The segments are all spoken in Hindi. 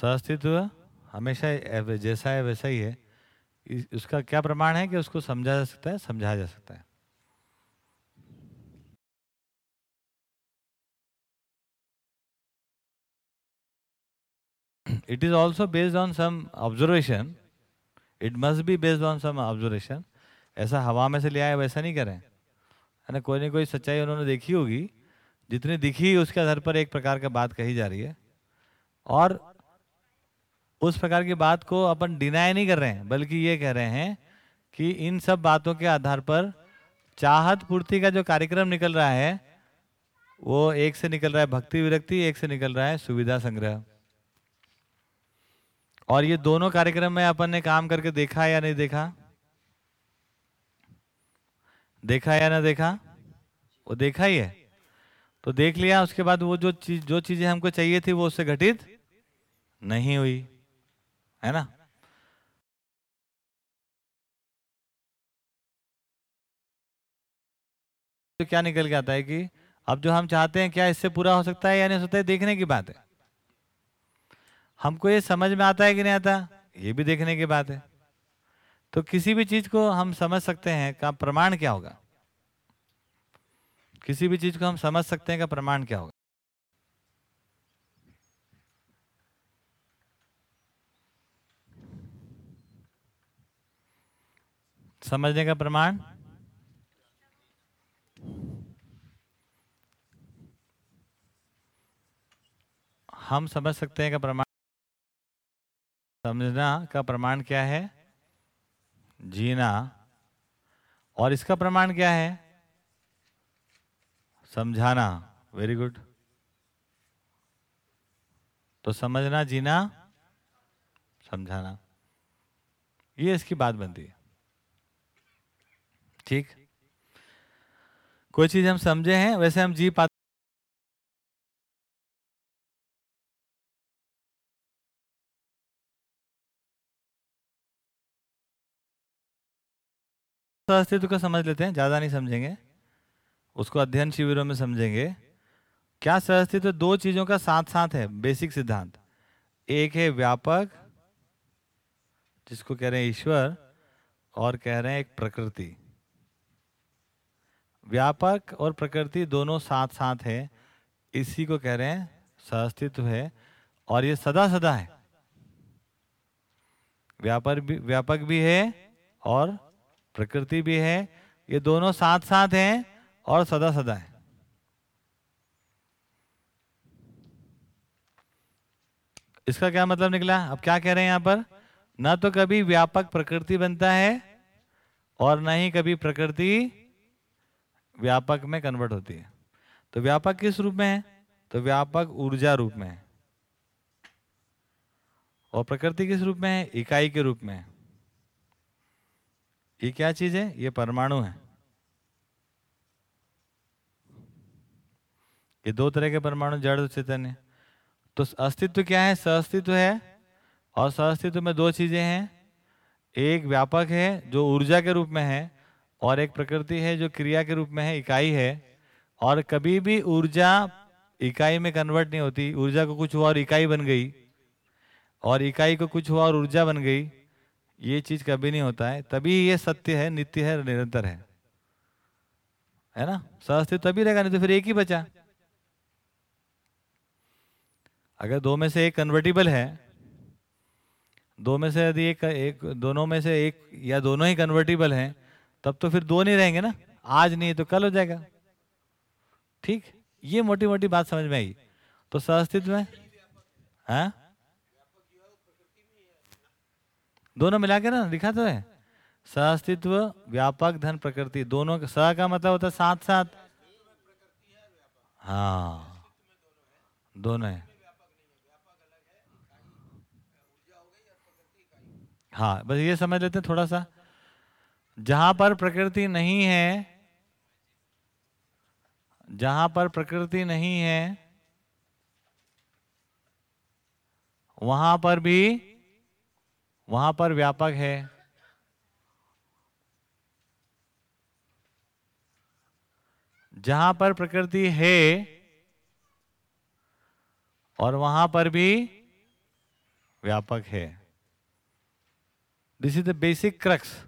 सहअस्तित्व हमेशा जैसा है वैसा ही है। उसका क्या प्रमाण है कि उसको समझा जा सकता है? समझाया जा सकता है। It is also based on some observation. It must be based on some observation. ऐसा हवा में से लिया है वैसा नहीं करें। है ना? कोई ना कोई सच्चाई उन्होंने देखी होगी। जितनी दिखी, उसके आधार पर एक प्रकार का बात कही जा रही है। और उस प्रकार की बात को अपन डिनाई नहीं कर रहे हैं, बल्कि ये कह रहे हैं कि इन सब बातों के आधार पर चाहत पूर्ति का जो कार्यक्रम निकल रहा है, वो एक से निकल रहा है भक्ति विरक्ति, एक से निकल रहा है सुविधा संग्रह। और ये दोनों कार्यक्रम में अपन ने काम करके देखा या नहीं देखा? देखा या ना देखा? वो देखा ही है। तो देख लिया, उसके बाद वो जो चीज़, जो चीज़ें हमको चाहिए थी वो उससे घटित नहीं हुई। है ना? तो क्या निकल के आता है कि अब जो हम चाहते हैं, क्या इससे पूरा हो सकता है या नहीं हो सकता है देखने की बात है। हमको ये समझ में आता है कि नहीं आता? ये भी देखने की बात है। तो किसी भी चीज़ को हम समझ सकते हैं का प्रमाण क्या होगा? किसी भी चीज़ को हम समझ सकते हैं का प्रमाण क्या होगा? समझने का प्रमाण? हम समझ सकते हैं का प्रमाण? समझना का प्रमाण क्या है? जीना। और इसका प्रमाण क्या है? समझाना। वेरी गुड तो समझना, जीना, समझाना। ये इसकी बात बनती है। ठीक? कोई चीज़ हम समझे हैं? वैसे हम जी पाते अस्तित्व का समझ लेते हैं, ज़्यादा नहीं समझेंगे। उसको अध्ययन शिविरों में समझेंगे। क्या सहअस्तित्व दो चीज़ों का साथ साथ है? बेसिक सिद्धांत। एक है व्यापक, जिसको कह रहे हैं ईश्वर, और कह रहे हैं एक प्रकृति। व्यापक और प्रकृति दोनों साथ साथ है। इसी को कह रहे हैं, सहअस्तित्व है और ये सदा सदा है। व्यापक भी व्यापक भी है और प्रकृति भी है। ये दोनों साथ साथ हैं और सदा सदा है। इसका क्या मतलब निकला? अब क्या कह रहे हैं यहाँ पर? ना तो कभी व्यापक प्रकृति बनता है और ना ही कभी प्रकृति व्यापक में कन्वर्ट होती है। तो व्यापक किस रूप में है? तो व्यापक ऊर्जा रूप में है। और प्रकृति किस रूप में है? इकाई के रूप में है। ये क्या चीज़ है? ये परमाणु है। ये दो तरह के परमाणु, जड़ चैतन्य। तो अस्तित्व क्या है? सहअस्तित्व है। और सहअस्तित्व में दो चीज़ें हैं। एक व्यापक है, जो ऊर्जा के रूप में है। और एक प्रकृति है जो क्रिया के रूप में है इकाई है। और कभी भी ऊर्जा इकाई में कन्वर्ट नहीं होती। ऊर्जा को कुछ हुआ और इकाई बन गई। और इकाई को कुछ हुआ और ऊर्जा बन गई। ये चीज़ कभी नहीं होता है। तभी ये सत्य है नित्य है निरंतर है। है ना? सहस्तित्व तभी रहेगा नहीं तो फिर एक ही बचा। अगर दो में से एक कन्वर्टिबल है दो में से यदि एक, एक दोनों में से एक या दोनों ही कन्वर्टिबल हैं तब तो फिर दो नहीं रहेंगे ना। आज नहीं तो कल हो जाएगा। ठीक? ये मोटी मोटी बात समझ में आई। तो सहस्तित्व में? है? दोनों मिला के ना लिखा तो है। सहअस्तित्व व्यापक धन प्रकृति, दोनों स का मतलब होता है साथ साथ हाँ। दोनों है। हाँ बस ये समझ लेते हैं थोड़ा सा। जहाँ पर प्रकृति नहीं है, जहाँ पर प्रकृति नहीं है, वहाँ पर भी, वहाँ पर व्यापक है। जहाँ पर प्रकृति है और वहाँ पर भी व्यापक है। This is the basic crux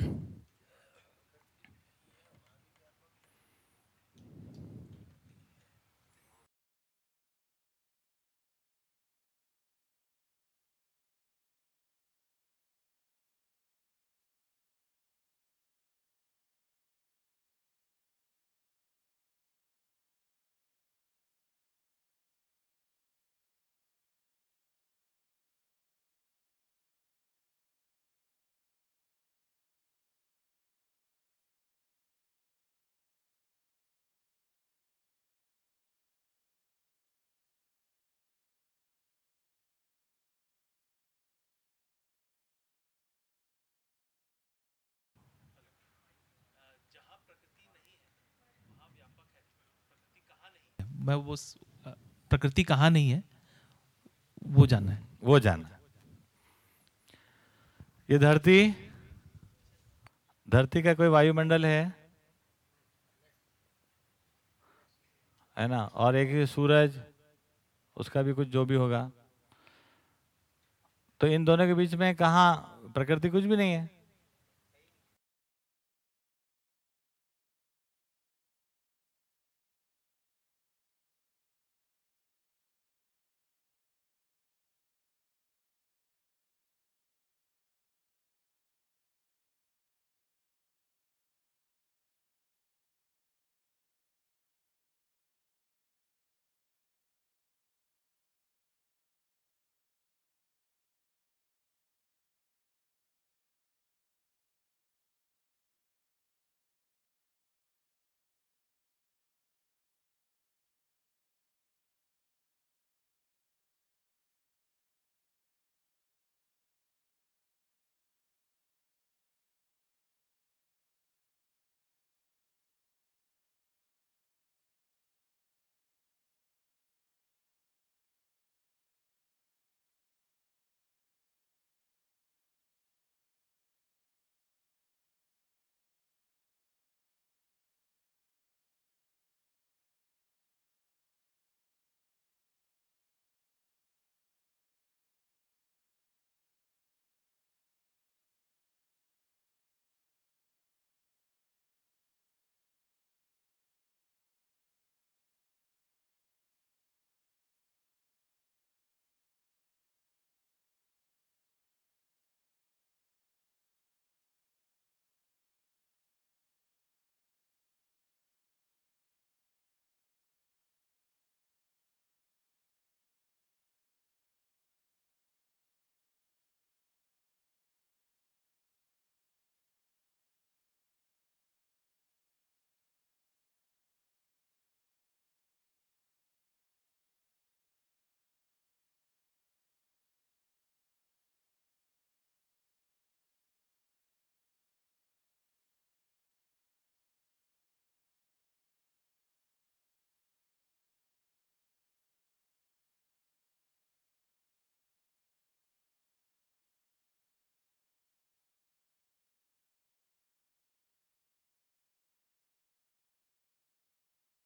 मैं वो प्रकृति कहाँ नहीं है, वो जानना है। वो जानना ये धरती धरती का कोई वायुमंडल है? है ना? और एक सूरज, उसका भी कुछ जो भी होगा। तो इन दोनों के बीच में कहा प्रकृति कुछ भी नहीं है।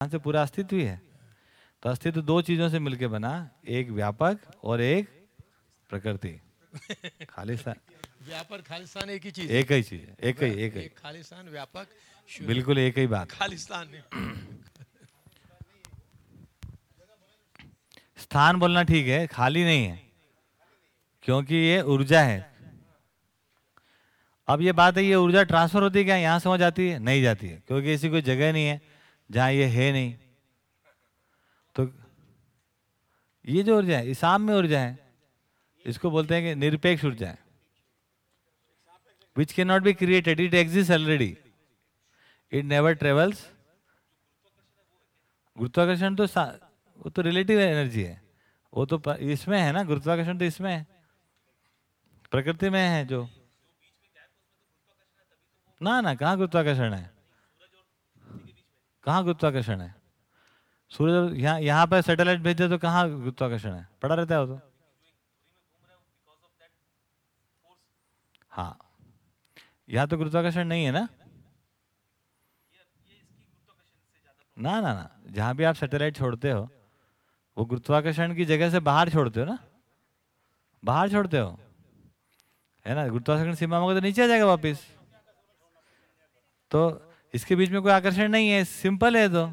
से पूरा अस्तित्व ही है। तो अस्तित्व दो चीज़ों से मिलकर बना एक व्यापक और एक प्रकृति। खालिस्तान। व्यापक खालिस्तान एक ही चीज़ एक ही चीज़ एक ही एक ही। खालिस्तान व्यापक बिल्कुल एक ही बात। खालिस्तान स्थान बोलना ठीक है खाली नहीं है क्योंकि ये ऊर्जा है। अब ये बात है ये ऊर्जा ट्रांसफ़र होती है क्या? यहाँ से वहाँ जाती है नहीं जाती है क्योंकि ऐसी कोई जगह नहीं है। जहाँ ये है नहीं। तो ये जो ऊर्जा है इसाम में ऊर्जा है इसको बोलते हैं कि निरपेक्ष ऊर्जा है which can not be created it exist already it never travels गुरुत्वाकर्षण तो वो तो रिलेटिव एनर्जी है। वो तो इसमें है ना, गुरुत्वाकर्षण तो इसमें है। प्रकृति में है जो। ना ना, कहाँ गुरुत्वाकर्षण है? कहाँ गुरुत्वाकर्षण है? सूर्य यहाँ यहाँ पर सैटेलाइट भेजे तो कहाँ गुरुत्वाकर्षण है? पड़ा रहता है वो तो। हाँ। यहाँ तो गुरुत्वाकर्षण नहीं है ना? ना ना ना। जहाँ भी आप सैटेलाइट छोड़ते हो, वो गुरुत्वाकर्षण की जगह से बाहर छोड़ते हो ना? बाहर छोड़ते हो? है ना? गुरुत्वाकर्षण सीमा में तो नीचे आ जाएगा वापिस। तो इसके बीच में कोई आकर्षण नहीं है सिंपल है तो।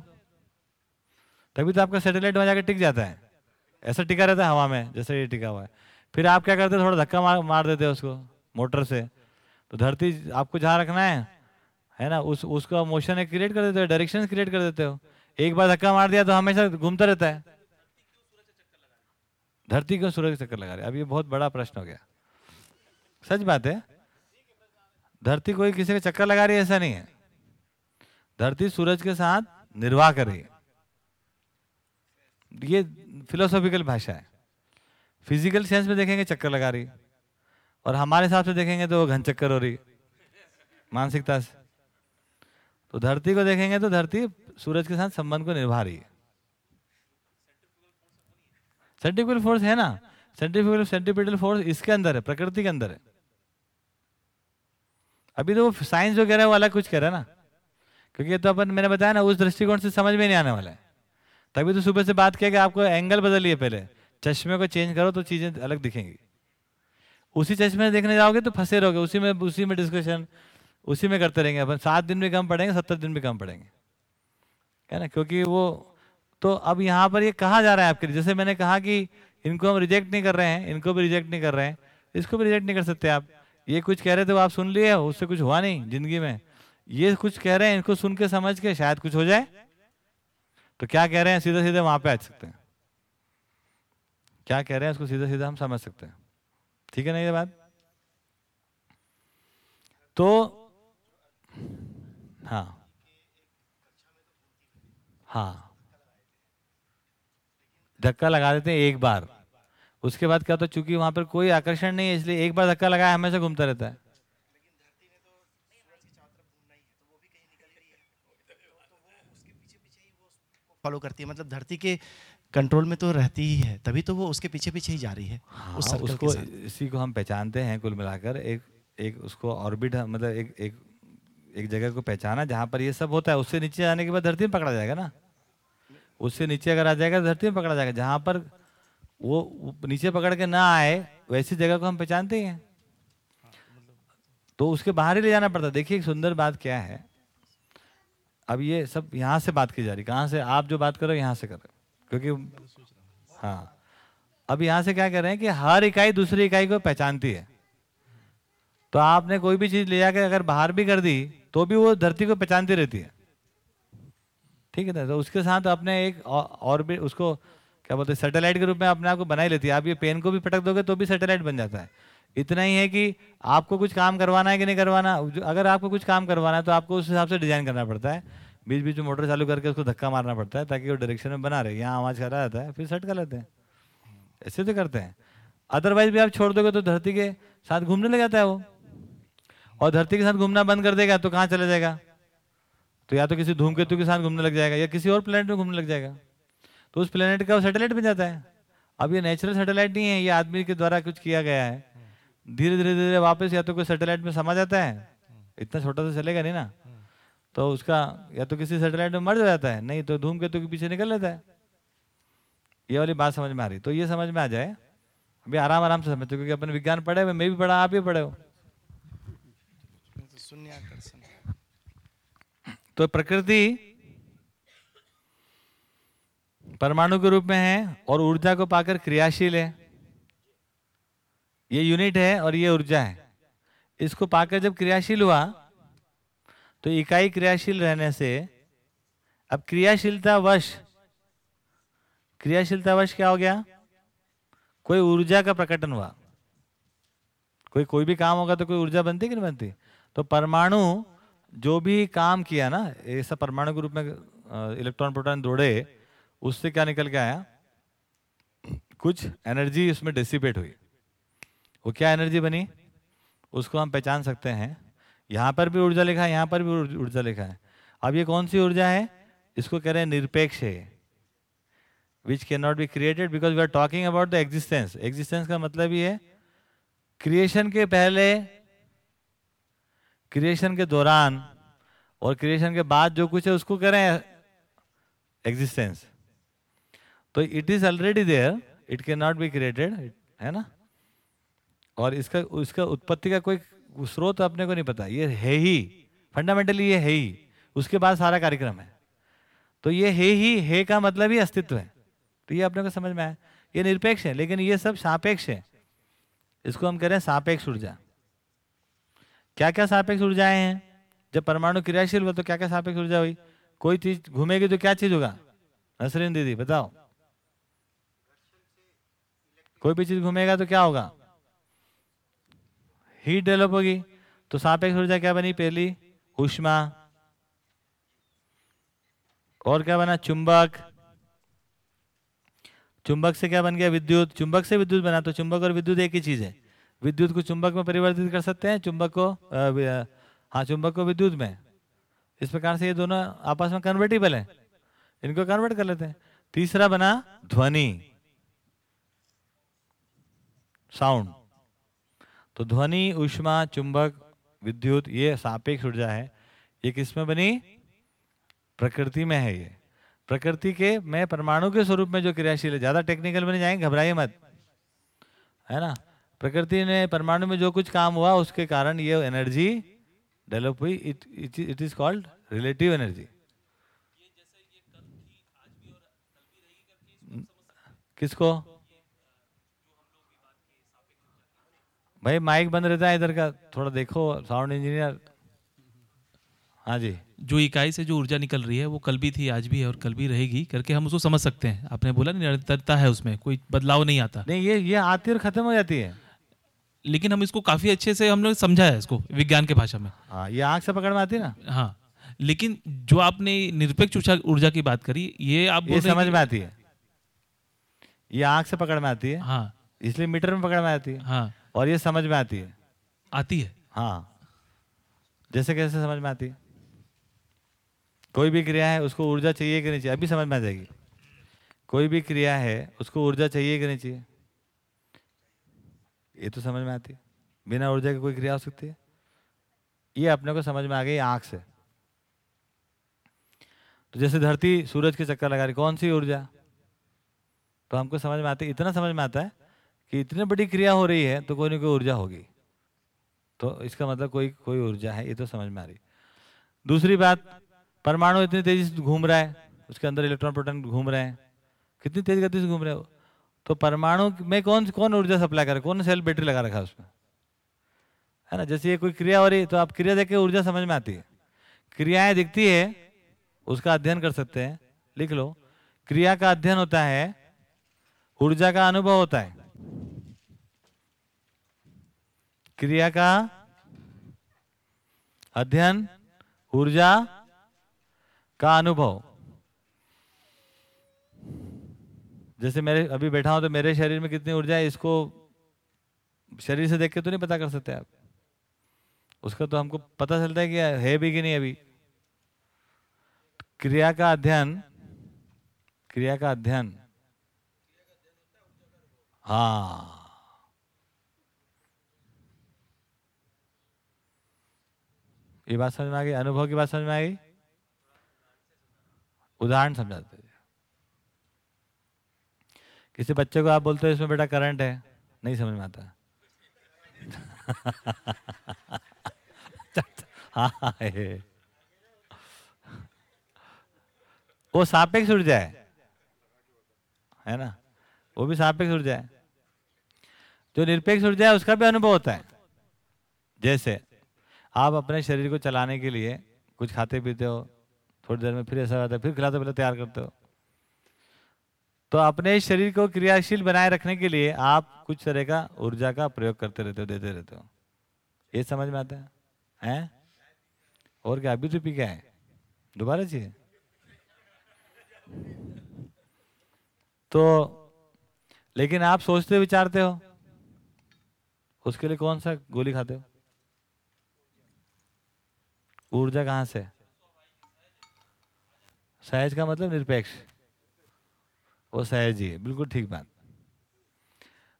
तभी तो आपका सैटेलाइट वहाँ जाकर टिक जाता है। ऐसा टिका रहता है हवा में, जैसे ये टिका हुआ है। फिर आप क्या करते हो, थोड़ा धक्का मार मार देते हो उसको, मोटर से। तो धरती आपको जहाँ रखना है है ना, उस, उसका मोशन क्रिएट कर देते हो डायरेक्शन क्रिएट कर देते हो। एक बार धक्का मार दिया तो हमेशा घूमता रहता है। धरती क्यों सूरज चक्कर लगा रहे अब ये बहुत बड़ा प्रश्न हो गया। सच बात है। धरती कोई किसी का चक्कर लगा रही है, ऐसा नहीं है। धरती सूरज के साथ निर्वाह कर। ये फिलोसॉफिकल भाषा है। फ़िज़िकल सेंस में देखेंगे चक्कर लगा रही। और हमारे हिसाब से देखेंगे तो घन चक्कर हो रही। मानसिकता से। तो धरती को देखेंगे तो धरती सूरज के साथ संबंध को निभा रही है। फोर्स है ना? सेंट्रिफिकल सेंट्रिपिटल फोर्स इसके अंदर है, प्रकृति के अंदर है। अभी तो साइंस जो कह रहा है वो अलग कुछ कह रहा है ना? क्योंकि तो अपन, मैंने बताया ना, उस दृष्टिकोण से समझ में नहीं आने वाला है। तभी तो सुबह से बात किया कि आपको एंगल बदलिए पहले। चश्मे को चेंज करो तो चीज़ें अलग दिखेंगी। उसी चश्मे में देखने जाओगे तो फंसे रहोगे। उसी में उसी में डिस्कशन उसी में करते रहेंगे अपन। सात दिन भी कम पड़ेंगे, सत्तर दिन भी कम पड़ेंगे। है ना? क्योंकि वो तो अब यहाँ पर ये कहा जा रहा है आपके लिए। जैसे मैंने कहा कि इनको हम रिजेक्ट नहीं कर रहे हैं, इनको भी रिजेक्ट नहीं कर रहे हैं, इसको भी रिजेक्ट नहीं कर सकते आप। ये कुछ कह रहे थे वो आप सुन लिए उससे कुछ हुआ नहीं ज़िंदगी में। ये कुछ कह रहे हैं, इनको सुन के समझ के शायद कुछ हो जाए। तो क्या कह रहे हैं? सीधे सीधे वहाँ पे आ सकते हैं। क्या कह रहे हैं उसको सीधे सीधे हम समझ सकते हैं। ठीक है ना ये बात? तो हाँ। हाँ। धक्का लगा देते हैं एक बार। उसके बाद क्या होता है, चूँकि वहाँ पर कोई आकर्षण नहीं है, इसलिए एक बार धक्का लगाया, हमेशा घूमता रहता है। फॉलो करती है। मतलब धरती के कंट्रोल में तो रहती ही है तभी तो वो उसके पीछे पीछे ही जा रही है हाँ, उस सर्कल उसको के साथ। इसी को हम पहचानते हैं कुल मिलाकर एक एक उसको ऑर्बिट मतलब एक एक एक जगह को पहचाना जहाँ पर ये सब होता है उससे नीचे जाने के बाद धरती में पकड़ा जाएगा ना? उससे नीचे अगर आ जाएगा तो धरती में पकड़ा जाएगा जहाँ पर वो वो नीचे पकड़ के ना आए वैसी जगह को हम पहचानते ही हैं। तो उसके बाहर ही ले जाना पड़ता है। देखिए एक सुंदर बात क्या है अब ये सब यहाँ से बात की जा रही, कहाँ से, आप जो बात करो यहाँ से करो क्योंकि हाँ। अब यहाँ से क्या कर रहे हैं कि हर इकाई दूसरी इकाई को पहचानती है। तो आपने कोई भी चीज़ ले जाकर अगर बाहर भी कर दी तो भी वो धरती को पहचानती रहती है। ठीक है ना? तो उसके साथ अपने एक और भी उसको क्या बोलते हैं, सैटेलाइट के रूप में अपने आप को बना ही लेती है। आप ये पेन को भी पटक दोगे तो भी सैटेलाइट बन जाता है। इतना ही है कि आपको कुछ काम करवाना है कि नहीं करवाना? अगर आपको कुछ काम करवाना है तो आपको उस हिसाब से डिज़ाइन करना पड़ता है। बीच बीच में मोटर चालू करके उसको धक्का मारना पड़ता है ताकि वो डायरेक्शन में बना रहे। यहाँ आवाज़ करा जाता है फिर सेट कर लेते हैं। ऐसे तो करते हैं। अदरवाइज़ भी आप छोड़ दोगे तो धरती के साथ घूमने लग जाता है वो। और धरती के साथ घूमना बंद कर देगा तो कहाँ चला जाएगा? तो या तो किसी धूमकेतु के साथ घूमने लग जाएगा या किसी और प्लेनेट में घूमने लग जाएगा। तो उस प्लेनेट का सैटेलाइट बन जाता है। अब ये नेचुरल सैटेलाइट नहीं है, ये आदमी के द्वारा कुछ किया गया है। धीरे धीरे धीरे वापस या तो कोई सैटेलाइट में समा जाता है। इतना छोटा तो चलेगा नहीं ना। तो उसका या तो किसी सेटेलाइट में मर जाता है नहीं तो धूमकेतु के पीछे निकल लेता है। ये वाली बात समझ में आ रही। तो ये समझ में आ जाए अभी आराम आराम से समझते हो, क्योंकि अपन विज्ञान पढ़े हुए मैं भी पढ़ा आप भी पढ़े हो। तो प्रकृति परमाणु के रूप में है और ऊर्जा को पाकर क्रियाशील है। ये यूनिट है और ये ऊर्जा है। इसको पाकर जब क्रियाशील हुआ तो इकाई क्रियाशील रहने से अब क्रियाशीलता वश क्रियाशीलता वश क्या हो गया? कोई ऊर्जा का प्रकटन हुआ। कोई कोई भी काम होगा तो कोई ऊर्जा बनती कि नहीं बनती? तो परमाणु जो भी काम किया ना ऐसा परमाणु के रूप में इलेक्ट्रॉन, प्रोटॉन दौड़े, उससे क्या निकल के आया? कुछ एनर्जी उसमें डिसिपेट हुई। वो क्या एनर्जी बनी? उसको हम पहचान सकते हैं। यहाँ पर भी ऊर्जा लिखा है, यहाँ पर भी ऊर्जा लिखा है। अब ये कौन सी ऊर्जा है? इसको कह रहे हैं निरपेक्ष है। Which can not be created because we are talking about the existence existence का मतलब ये है क्रिएशन के पहले क्रिएशन के दौरान, और क्रिएशन के बाद जो कुछ है उसको कह रहे हैं एग्जिस्टेंस तो it is already there it can not be created है ना? और इसका उसका उत्पत्ति का कोई स्रोत अपने को नहीं पता, ये है ही। फंडामेंटली ये है ही। उसके बाद सारा कार्यक्रम है। तो ये है ही, है का मतलब ही अस्तित्व है। तो ये अपने को समझ में आया? ये निरपेक्ष है, लेकिन ये सब सापेक्ष है। इसको हम कह रहे हैं सापेक्ष ऊर्जा। क्या क्या सापेक्ष ऊर्जाएँ हैं? जब परमाणु क्रियाशील हुआ तो क्या क्या सापेक्ष ऊर्जा हुई? कोई चीज़ घूमेगी तो क्या चीज़ होगा? नसरीन दीदी, बताओ। कोई भी चीज़ घूमेगा तो क्या होगा? हीट डेवलप होगी। तो सापेक्ष ऊर्जा क्या बनी पहली? उष्मा और क्या बना? चुंबक। चुंबक से क्या बन गया? विद्युत। चुंबक से विद्युत बना तो चुंबक और विद्युत एक ही चीज़ है। विद्युत को चुंबक में परिवर्तित कर सकते हैं, चुंबक को हाँ चुंबक को विद्युत में। इस प्रकार से ये दोनों आपस में कन्वर्टेबल है। इनको कन्वर्ट कर लेते हैं। तीसरा बना ध्वनि। साउंड तो ध्वनि, उष्मा, चुंबक, विद्युत, ये सापेक्ष ऊर्जा है। ये किसमें बनी? प्रकृति में है ये। प्रकृति के, में परमाणु के स्वरूप में जो क्रियाशील है, ज़्यादा टेक्निकल में नहीं जाएँगे, घबराइए मत। है ना? प्रकृति ने परमाणु में जो कुछ काम हुआ, उसके कारण ये एनर्जी डेवलप हुई। It it is called relative energy किसको? भाई माइक बंद रहता है इधर का। थोड़ा देखो साउंड इंजीनियर हाँ जी। जो इकाई से जो ऊर्जा निकल रही है वो कल भी थी आज भी है और कल भी रहेगी। करके हम उसको समझ सकते हैं। आपने बोला निरंतरता है उसमें कोई बदलाव नहीं आता। नहीं ये ये आती और खत्म हो जाती है। लेकिन हम इसको काफ़ी अच्छे से हम लोग समझा है इसको विज्ञान के भाषा में। हाँ ये आँख से पकड़ में आती है ना? हाँ। लेकिन जो आपने निरपेक्ष ऊर्जा ऊर्जा की बात करी ये आप ये समझ में आती है। ये आँख से पकड़ में आती है। हाँ। इसलिए मीटर में पकड़ में आती है। हाँ। और ये समझ में आती है। आती है। हाँ। जैसे कैसे समझ में आती है? कोई भी क्रिया है उसको ऊर्जा चाहिए कि नहीं चाहिए? अभी समझ में आ जाएगी। कोई भी क्रिया है उसको ऊर्जा चाहिए कि नहीं चाहिए? ये तो समझ में आती है। बिना ऊर्जा की कोई क्रिया हो सकती है? ये अपने को समझ में आ गई आँख से। तो जैसे धरती सूरज के चक्कर लगा रही कौन सी ऊर्जा? तो हमको समझ में आती इतना समझ में आता है कि इतनी बड़ी क्रिया हो रही है तो कोई ना कोई ऊर्जा होगी। तो इसका मतलब कोई कोई ऊर्जा है, ये तो समझ में आ रही। दूसरी बात, परमाणु इतनी तेज़ी से घूम रहा है, उसके अंदर इलेक्ट्रॉन प्रोटॉन घूम रहे हैं। कितनी तेज गति से घूम रहे हो? तो परमाणु में कौन कौन ऊर्जा सप्लाई करे कौन सेल बैटरी लगा रखा है उसमें? है ना, जैसे ये कोई क्रिया हो रही तो आप क्रिया देख के ऊर्जा समझ में आती है। क्रियाएँ दिखती है, उसका अध्ययन कर सकते हैं, लिख लो। क्रिया का अध्ययन होता है, ऊर्जा का अनुभव होता है। क्रिया का? अध्ययन, ऊर्जा का अनुभव। जैसे मेरे, अभी बैठा हूँ तो मेरे शरीर में कितनी ऊर्जा है, इसको शरीर से देख के तो नहीं पता कर सकते आप। उसका तो हमको पता चलता है कि है भी कि नहीं अभी। क्रिया का अध्ययन, क्रिया का अध्ययन। हाँ। ये बात समझ में आ गई? अनुभव की बात समझ में आ गई? उदाहरण समझाते किसी बच्चे को आप बोलते हो इसमें बेटा करंट है। नहीं समझ में आता। हाँ, हाँ वो सापेक्ष ऊर्जा है। है ना? वो भी सापेक्ष ऊर्जा है। जो निरपेक्ष ऊर्जा है उसका भी अनुभव होता है। जैसे आप अपने शरीर को चलाने के लिए कुछ खाते पीते हो, थोड़ी देर में फिर ऐसा होता है, फिर खिलाते पहले तैयार करते हो। तो अपने शरीर को क्रियाशील बनाए रखने के लिए आप कुछ तरह का ऊर्जा का प्रयोग करते रहते हो, देते रहते हो। ये समझ में आता है? हैं? और क्या, अभी तो पी क्या है दोबारा चाहिए? तो लेकिन आप सोचते विचारते हो, उसके लिए कौन सा गोली खाते हो? ऊर्जा कहाँ से? सहज का मतलब निरपेक्ष। वो सहज ही है, बिल्कुल ठीक बात।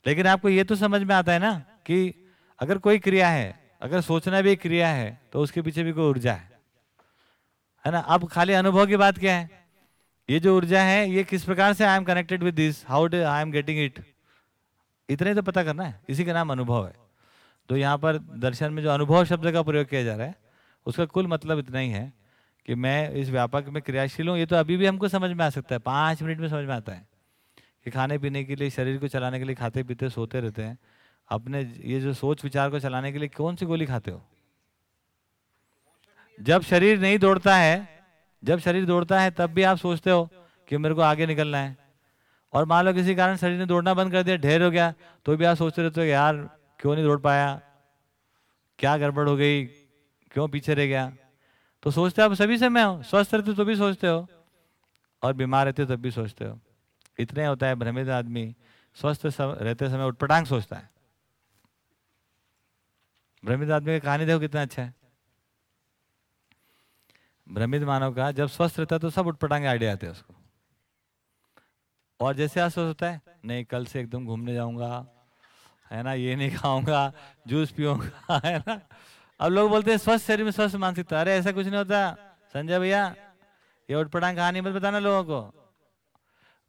लेकिन आपको ये तो समझ में आता है ना कि अगर कोई क्रिया है, अगर सोचना भी क्रिया है तो उसके पीछे भी कोई ऊर्जा है। है ना? अब खाली अनुभव की बात क्या है? ये जो ऊर्जा है, ये किस प्रकार से I am connected with this how do I am getting it इतना तो पता करना है। इसी का नाम अनुभव है। तो यहाँ पर दर्शन में जो अनुभव शब्द का प्रयोग किया जा रहा है उसका कुल मतलब इतना ही है कि मैं इस व्यापक में क्रियाशील हूँ। ये तो अभी भी हमको समझ में आ सकता है। पाँच मिनट में समझ में आता है कि खाने पीने के लिए, शरीर को चलाने के लिए खाते पीते सोते रहते हैं। अपने ये जो सोच विचार को चलाने के लिए कौन सी गोली खाते हो? जब शरीर नहीं दौड़ता है, जब शरीर दौड़ता है, तब भी आप सोचते हो कि मेरे को आगे निकलना है। और मान लो किसी कारण शरीर ने दौड़ना बंद कर दिया, ढेर हो गया तो भी आप सोचते रहते हो यार क्यों नहीं दौड़ पाया? क्या गड़बड़ हो गई? क्यों पीछे रह गया? तो सोचते आप सभी समय हो। स्वस्थ रहते तो भी सोचते हो। और बीमार रहते तब भी सोचते हो। इतने होता है भ्रमित आदमी स्वस्थ सम, रहते समय उठपटांग सोचता है। भ्रमित आदमी की कहानी देखो कितना अच्छा है। भ्रमित मानव का जब स्वस्थ रहता है तो सब उठपटांगे आइडिया आते हैं उसको। और जैसे आज होता है नहीं कल से एकदम घूमने जाऊँगा है ना ये नहीं खाऊँगा जूस पीऊँगा है ना। अब लोग बोलते हैं, स्वस्थ शरीर में स्वस्थ मानसिकता। अरे, ऐसा कुछ नहीं होता। संजय भैया, ये उठपटांग कहानी मत बताना लोगों को।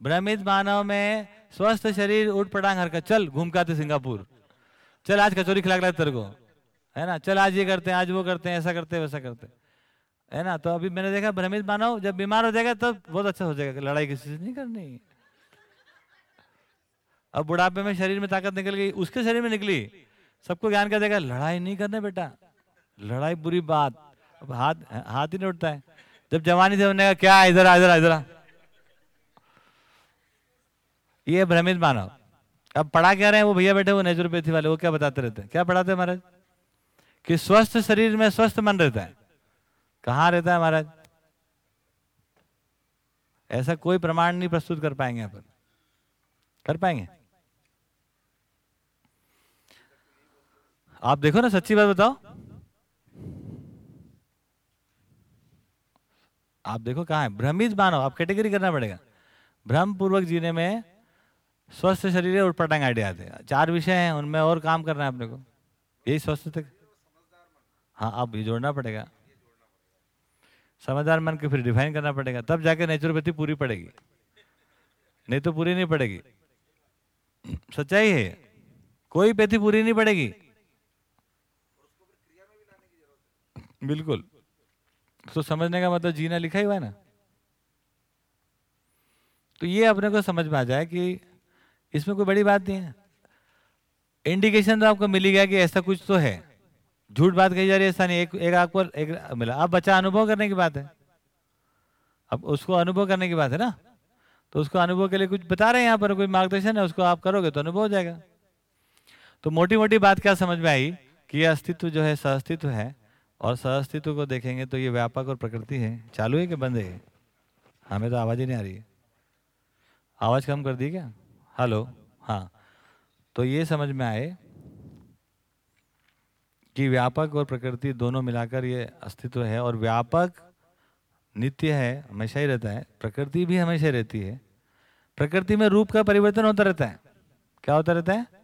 भ्रमित मानव में स्वस्थ शरीर, उठ पटांग हरकत चल, घूम के आते सिंगापुर। चल, आज कचौरी खिला तेरे को। है ना? चल, आज ये करते हैं, आज वो करते हैं, ऐसा करते हैं, वैसा करते हैं। है ना? तो अभी मैंने देखा, भ्रमित मानव जब बीमार हो जाएगा, तब तो बहुत अच्छा हो जाएगा। लड़ाई किसी से नहीं करनी। अब बुढ़ापे में शरीर में ताकत निकल गई, उसके शरीर में निकली, सबको ज्ञान कर देगा, लड़ाई नहीं करना बेटा। लड़ाई बुरी बात। अब हाथ हाथ ही नहीं उठता है। जब जवानी से होने का क्या इधर इधर इधर ये भ्रमित मानव। अब पढ़ा क्या रहे हैं वो भैया बैठे वो नेचुरोपैथी वाले, वो क्या बताते रहते हैं? क्या पढ़ाते हैं महाराज? कि स्वस्थ शरीर में स्वस्थ मन रहता है। कहाँ रहता है महाराज? ऐसा कोई प्रमाण नहीं प्रस्तुत कर पाएँगे यहाँ पर। कर पाएँगे? आप देखो ना, सच्ची बात बताओ। आप देखो कहाँ है? भ्रमित मानव आप कैटेगरी करना पड़ेगा। भ्रम पूर्वक जीने में स्वस्थ शरीर और उठपटांग आइडिया आते हैं। चार विषय हैं, उनमें और काम करना है अपने को। यही स्वस्थ तक। हाँ अब ये जोड़ना पड़ेगा। समझदार मन के फिर डिफाइन करना पड़ेगा। तब जाके नेचुरोपैथी पूरी पड़ेगी। नहीं तो पूरी नहीं पड़ेगी। सच्चाई है। कोई पैथी पूरी नहीं पड़ेगी। बिल्कुल। तो समझने का मतलब जीना लिखा ही हुआ है ना? तो ये अपने को समझ में आ जाए कि इसमें कोई बड़ी बात नहीं है। इंडिकेशन तो आपको मिली गया कि ऐसा कुछ तो है। झूठ बात कही जा रही है, ऐसा नहीं। एक एक आपको एक मिला। अब बच्चा अनुभव करने की बात है। अब उसको अनुभव करने की बात है ना? तो उसको अनुभव के लिए कुछ बता रहे हैं यहाँ पर, कोई मार्गदर्शन है, उसको आप करोगे तो अनुभव हो जाएगा। तो मोटी मोटी बात क्या समझ में आई कि यह अस्तित्व जो है सअस्तित्व है। और सहअस्तित्व को देखेंगे तो ये व्यापक और प्रकृति है। चालू है कि बंद है? हमें तो आवाज़ ही नहीं आ रही है। आवाज़ कम कर दी क्या? हेलो? हाँ। तो ये समझ में आए कि व्यापक और प्रकृति दोनों मिलाकर ये अस्तित्व है और व्यापक नित्य है, हमेशा ही रहता है। प्रकृति भी हमेशा रहती है। प्रकृति में रूप का परिवर्तन होता रहता है। क्या होता रहता है?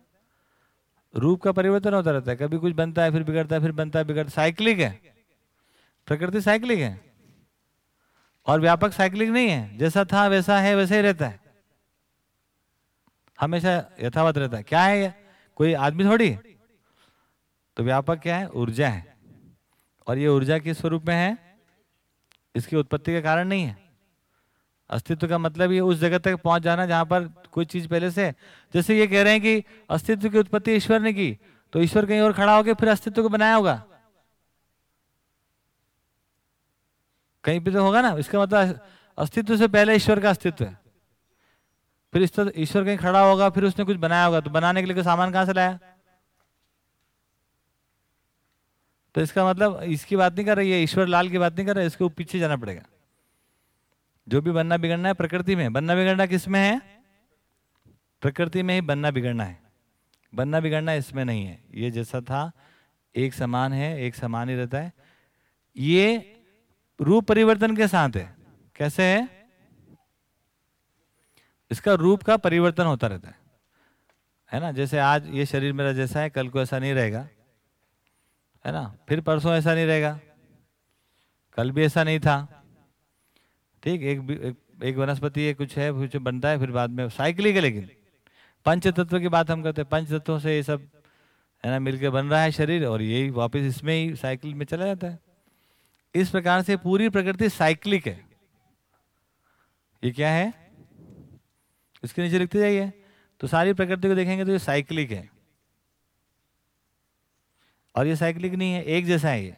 रूप का परिवर्तन होता रहता है। कभी कुछ बनता है, फिर बिगड़ता है, फिर बनता है, बिगड़ता साइक्लिक है। प्रकृति साइक्लिक है। और व्यापक साइक्लिक नहीं है। जैसा था, वैसा है, वैसा ही रहता है। हमेशा यथावत रहता है। क्या है कोई आदमी थोड़ी? तो व्यापक क्या है? ऊर्जा है। और ये ऊर्जा किस स्वरूप में है? इसकी उत्पत्ति का कारण नहीं है। अस्तित्व का मतलब ये उस जगह तक पहुँच जाना जहाँ पर कोई चीज़ पहले से जैसे ये कह रहे हैं कि अस्तित्व की उत्पत्ति ईश्वर ने की तो ईश्वर कहीं और खड़ा होकर फिर अस्तित्व को बनाया होगा? कहीं पे तो होगा ना? इसका मतलब अस्तित्व से पहले ईश्वर का अस्तित्व है। फिर इस ईश्वर कहीं खड़ा होगा, फिर उसने कुछ बनाया होगा तो बनाने के लिए सामान कहाँ से लाया? तो इसका मतलब इसकी बात नहीं कर रही है, ईश्वर लाल की बात नहीं कर रहा है, इसके पीछे जाना पड़ेगा। जो भी बनना बिगड़ना है प्रकृति में। बनना बिगड़ना किसमें है? प्रकृति में ही बनना बिगड़ना है। बनना बिगड़ना इसमें नहीं है। ये जैसा था, एक समान है, एक समान ही रहता है। ये रूप परिवर्तन के साथ है। कैसे है? इसका रूप का परिवर्तन होता रहता है। है ना? जैसे आज ये शरीर मेरा जैसा है, कल को ऐसा नहीं रहेगा। है ना? फिर परसों ऐसा नहीं रहेगा। कल भी ऐसा नहीं था। ठीक एक, एक एक वनस्पति है कुछ है कुछ बनता है फिर बाद में साइकिलिक है लेकिन पंच तत्व की बात हम करते हैं पंच तत्वों से ये सब है ना मिलके बन रहा है शरीर और यही वापस इसमें ही साइकिल में चला जाता है। इस प्रकार से पूरी प्रकृति साइक्लिक है। ये क्या है? इसके नीचे लिखते जाइए। तो सारी प्रकृति को देखेंगे तो ये साइक्लिक है। और ये साइक्लिक नहीं है एक जैसा है ये।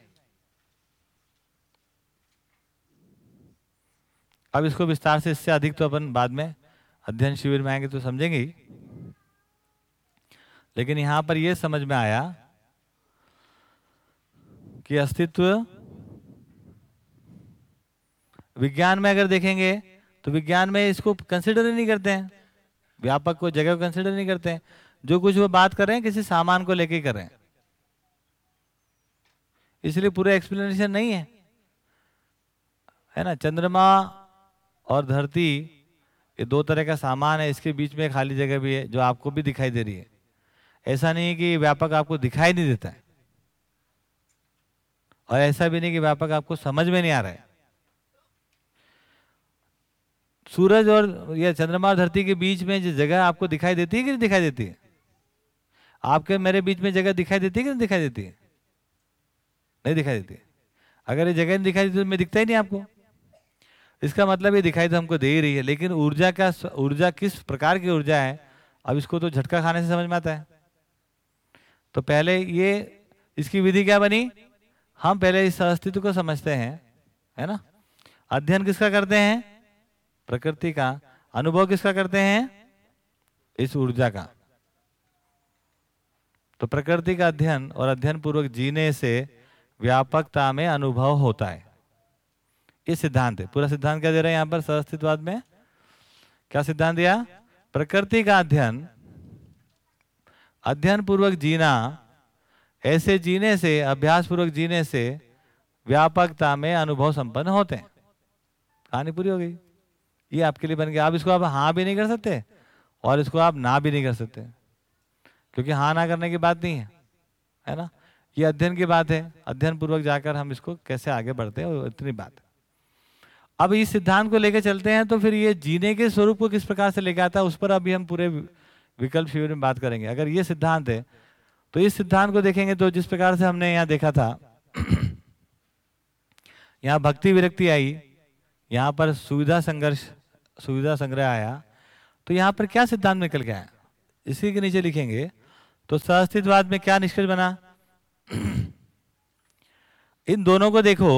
अब इसको विस्तार से, इससे अधिक तो अपन बाद में अध्ययन शिविर में आएँगे तो समझेंगे ही। लेकिन यहाँ पर यह समझ में आया कि अस्तित्व विज्ञान में अगर देखेंगे तो विज्ञान में इसको कंसिडर ही नहीं करते हैं। व्यापक को, जगह को कंसिडर नहीं करते हैं। जो कुछ वो बात कर रहे हैं, किसी सामान को लेके कर रहे हैं। इसलिए पूरा एक्सप्लेनेशन नहीं है। है ना? चंद्रमा और धरती ये दो तरह का सामान है, इसके बीच में खाली जगह भी है, जो आपको भी दिखाई दे रही है। ऐसा नहीं है कि व्यापक आपको दिखाई नहीं देता है। और ऐसा भी नहीं कि व्यापक आपको समझ में नहीं आ रहा है। सूरज और या चंद्रमा धरती के बीच में जो जगह आपको दिखाई देती है कि नहीं दिखाई देती है? आपके मेरे बीच में जगह दिखाई देती है कि नहीं दिखाई देती है? नहीं दिखाई देती अगर ये जगह नहीं दिखाई देती तो मैं दिखता ही नहीं आपको। इसका मतलब ये दिखाई तो हमको दे ही रही है, लेकिन ऊर्जा का ऊर्जा किस प्रकार की ऊर्जा है, अब इसको तो झटका खाने से समझ में आता है। तो पहले ये, इसकी विधि क्या बनी? हम पहले इस अस्तित्व को समझते हैं, है ना? अध्ययन किसका करते हैं? प्रकृति का। अनुभव किसका करते हैं? इस ऊर्जा का। तो प्रकृति का अध्ययन और अध्ययन पूर्वक जीने से व्यापकता में अनुभव होता है। ये सिद्धांत है। पूरा सिद्धांत क्या दे रहे हैं यहाँ पर? सस्तित्ववाद में? क्या सिद्धांत दिया? प्रकृति का अध्ययन। अध्ययन पूर्वक जीना, ऐसे जीने से अभ्यास पूर्वक जीने से व्यापकता में अनुभव संपन्न होते हैं। कहानी पूरी हो गई। ये आपके लिए बन गया। आप इसको आप हाँ भी नहीं कर सकते और इसको आप ना भी नहीं कर सकते। क्योंकि हाँ ना करने की बात नहीं है है ना? ये अध्ययन की बात है। अध्ययन पूर्वक जाकर हम इसको कैसे आगे बढ़ते हैं इतनी बात है। अब इस सिद्धांत को लेकर चलते हैं तो फिर ये जीने के स्वरूप को किस प्रकार से लेकर आता है, उस पर अभी हम पूरे विकल्प शिविर में बात करेंगे। अगर ये सिद्धांत है तो इस सिद्धांत को देखेंगे तो जिस प्रकार से हमने यहाँ देखा था, यहाँ भक्ति विरक्ति आई, यहाँ पर सुविधा संघर्ष, सुविधा संग्रह आया तो यहाँ पर क्या सिद्धांत निकल गया इसी के नीचे लिखेंगे तो सहस्तित्ववाद में क्या निष्कर्ष बना? इन दोनों को देखो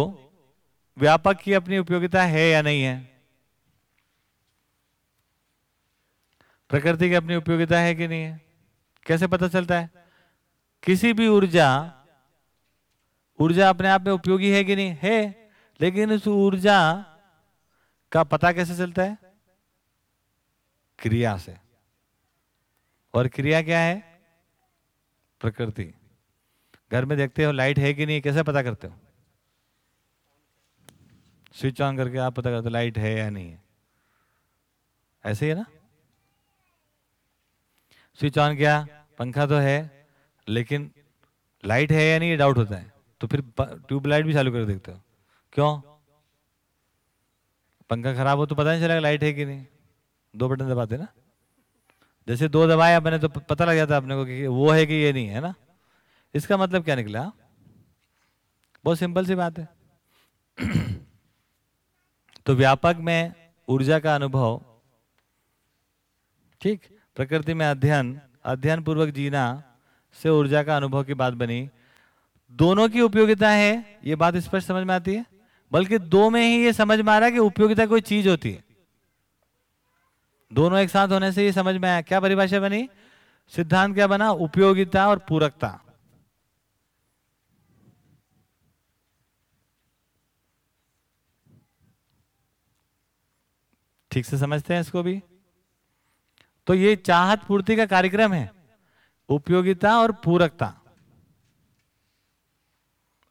व्यापक की अपनी उपयोगिता है या नहीं है? प्रकृति की अपनी उपयोगिता है कि नहीं है? कैसे पता चलता है? किसी भी ऊर्जा ऊर्जा अपने आप में उपयोगी है कि नहीं? है, लेकिन उस ऊर्जा का पता कैसे चलता है? क्रिया से। और क्रिया क्या है? प्रकृति। घर में देखते हो, लाइट है कि नहीं? कैसे पता करते हो? स्विच ऑन करके आप पता करते लाइट है या नहीं है। ऐसे ही है ना? स्विच ऑन किया, पंखा तो है, लेकिन लाइट है या नहीं डाउट होता है। तो फिर ट्यूबलाइट भी चालू कर देखते हो। क्यों? पंखा खराब हो तो पता नहीं चलेगा लाइट है कि नहीं। दो बटन दबाते ना। जैसे दो दबाए अपने तो पता लग जाता अपने को कि वो है कि ये नहीं है ना। इसका मतलब क्या निकला? बहुत सिंपल सी बात है। तो व्यापक में ऊर्जा का अनुभव। ठीक? प्रकृति में अध्ययन अध्ययन पूर्वक जीना से ऊर्जा का अनुभव की बात बनी। दोनों की उपयोगिता है, ये बात स्पष्ट समझ में आती है? बल्कि दो में ही ये समझ में आ रहा है कि उपयोगिता कोई चीज़ होती है। दोनों एक साथ होने से ये समझ में आया। क्या परिभाषा बनी? सिद्धांत क्या बना? उपयोगिता और पूरकता। ठीक से समझते हैं इसको भी? तो ये चाहत पूर्ति का कार्यक्रम है। उपयोगिता और पूरकता।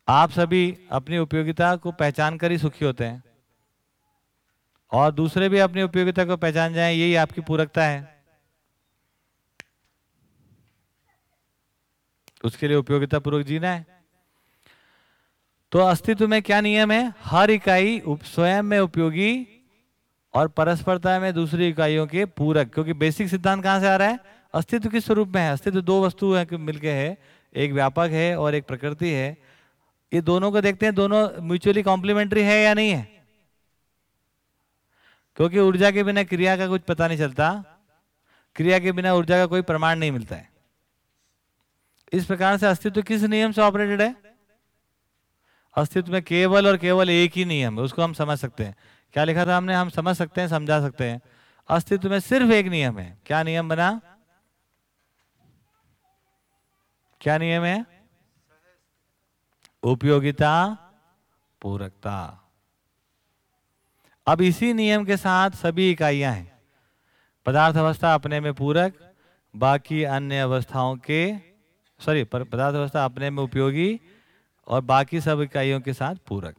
आप सभी अपनी उपयोगिता को पहचान कर ही सुखी होते हैं। और दूसरे भी अपनी उपयोगिता को पहचान जाएँ, यही आपकी पूरकता है। उसके लिए उपयोगिता पूर्वक जीना है। तो अस्तित्व में क्या नियम है? हर इकाई स्वयं में उपयोगी और परस्परता में दूसरी इकाइयों के पूरक, क्योंकि बेसिक सिद्धांत कहाँ से आ रहा है? अस्तित्व किस स्वरूप में है? अस्तित्व दो वस्तु है मिलके है, एक व्यापक है और एक प्रकृति है। ये दोनों को देखते हैं, दोनों म्यूचुअली कॉम्प्लीमेंट्री है या नहीं है? क्योंकि ऊर्जा के बिना क्रिया का कुछ पता नहीं चलता। क्रिया के बिना ऊर्जा का कोई प्रमाण नहीं मिलता है। इस प्रकार से अस्तित्व किस नियम से ऑपरेटेड है? अस्तित्व में केवल और केवल एक ही नियम है, उसको हम समझ सकते हैं। क्या लिखा था हमने? हम समझ सकते हैं, समझा सकते हैं। अस्तित्व में सिर्फ़ एक नियम है। क्या नियम बना? क्या नियम है? उपयोगिता, पूरकता। अब इसी नियम के साथ सभी इकाइयाँ हैं। पदार्थ अवस्था अपने में पूरक, बाकी अन्य अवस्थाओं के, सॉरी पदार्थ अवस्था अपने में उपयोगी और बाकी सब इकाइयों के साथ पूरक।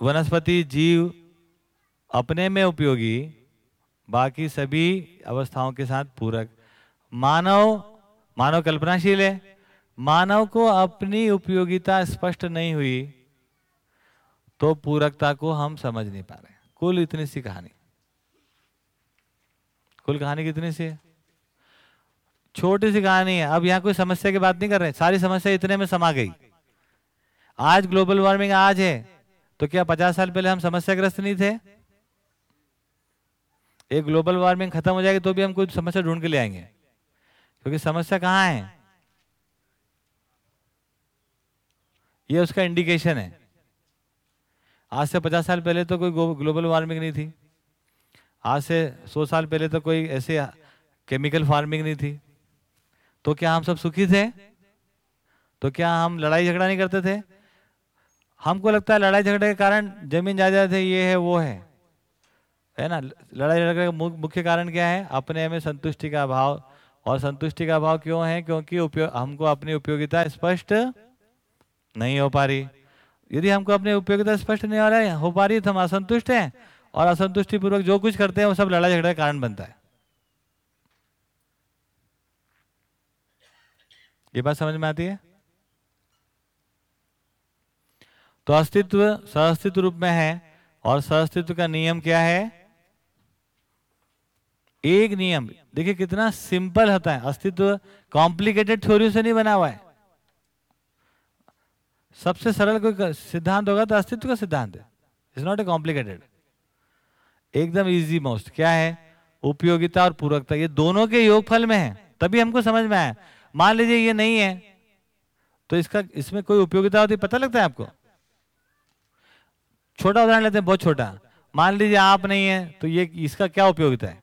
वनस्पति जीव अपने में उपयोगी, बाकी सभी अवस्थाओं के साथ पूरक। मानव मानव कल्पनाशील है। मानव को अपनी उपयोगिता स्पष्ट नहीं हुई तो पूरकता को हम समझ नहीं पा रहे कुल इतनी सी कहानी। कुल कहानी कितनी सी है? छोटी सी कहानी है। अब यहाँ कोई समस्या की बात नहीं कर रहे सारी समस्या इतने में समा गई। आज ग्लोबल वार्मिंग आज है। तो क्या पचास साल पहले हम समस्याग्रस्त नहीं थे? एक ग्लोबल वार्मिंग खत्म हो जाएगी तो भी हम कुछ समस्या ढूंढ के ले आएँगे। क्योंकि समस्या कहाँ है? ये उसका इंडिकेशन है। आज से पचास साल पहले तो कोई ग्लोबल वार्मिंग नहीं थी। आज से सौ साल पहले तो कोई ऐसे केमिकल फ़ार्मिंग नहीं थी। तो क्या हम सब सुखी थे? तो क्या हम लड़ाई झगड़ा नहीं करते थे? हमको लगता है लड़ाई झगड़े के कारण ज़मीन जायदाद है, ये है, वो है। है ना? लड़ाई झगड़े का मुख्य कारण क्या है? अपने में संतुष्टि का अभाव। और संतुष्टि का अभाव क्यों है? क्योंकि हमको अपनी उपयोगिता स्पष्ट नहीं हो पा रही। यदि हमको अपनी उपयोगिता स्पष्ट नहीं हो रहा है, हो पा रही तो हम असंतुष्ट हैं। और असंतुष्टि पूर्वक जो कुछ करते हैं, वो सब लड़ाई झगड़े का कारण बनता है। ये बात समझ में आती है? तो अस्तित्व सहअस्तित्व रूप में है और सहअस्तित्व का नियम क्या है? एक नियम। देखिए कितना सिंपल होता है। अस्तित्व कॉम्प्लिकेटेड थ्योरी से नहीं बना हुआ है। सबसे सरल कोई सिद्धांत होगा तो अस्तित्व का सिद्धांत है। इज़ नॉट ए कॉम्प्लिकेटेड एकदम इजी मोस्ट क्या है? उपयोगिता और पूरकता। ये दोनों के योगफल में है। तभी हमको समझ में आया। मान लीजिए ये नहीं है तो इसका इसमें कोई उपयोगिता होती पता लगता है आपको? छोटा उदाहरण लेते हैं, बहुत छोटा। मान लीजिए आप नहीं है तो ये इसका क्या उपयोगिता है?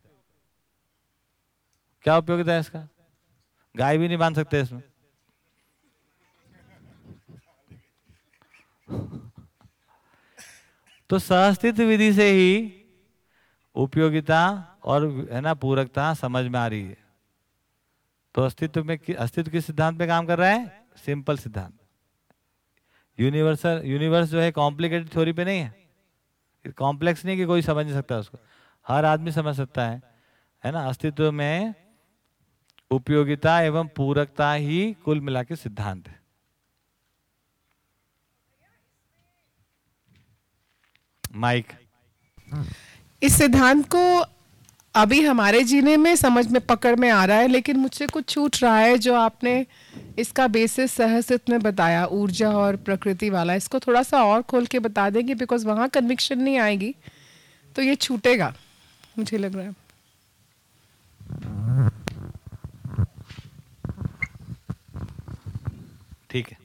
क्या उपयोगिता है इसका? गाय भी नहीं बाँध सकते इसमें। तो सहस्तित्व विधि से ही उपयोगिता और, है ना, पूरकता समझ में आ रही है। तो अस्तित्व में अस्तित्व किस सिद्धांत पे काम कर रहा है? सिंपल सिद्धांत। यूनिवर्सल, यूनिवर्स जो है कॉम्प्लिकेटेड थ्योरी पे नहीं है। कॉम्प्लेक्स नहीं कि कोई समझ नहीं सकता उसको। हर आदमी समझ सकता है है ना? अस्तित्व में उपयोगिता एवं पूरकता ही कुल मिला के सिद्धांत है। माइक। इस सिद्धांत को अभी हमारे जीने में समझ में पकड़ में आ रहा है लेकिन मुझसे कुछ छूट रहा है जो आपने इसका बेसिस सहसित में बताया ऊर्जा और प्रकृति वाला। इसको थोड़ा सा और खोल के बता देंगे बिकॉज़ वहाँ कन्विक्शन नहीं आएगी तो ये छूटेगा मुझे लग रहा है। ठीक है।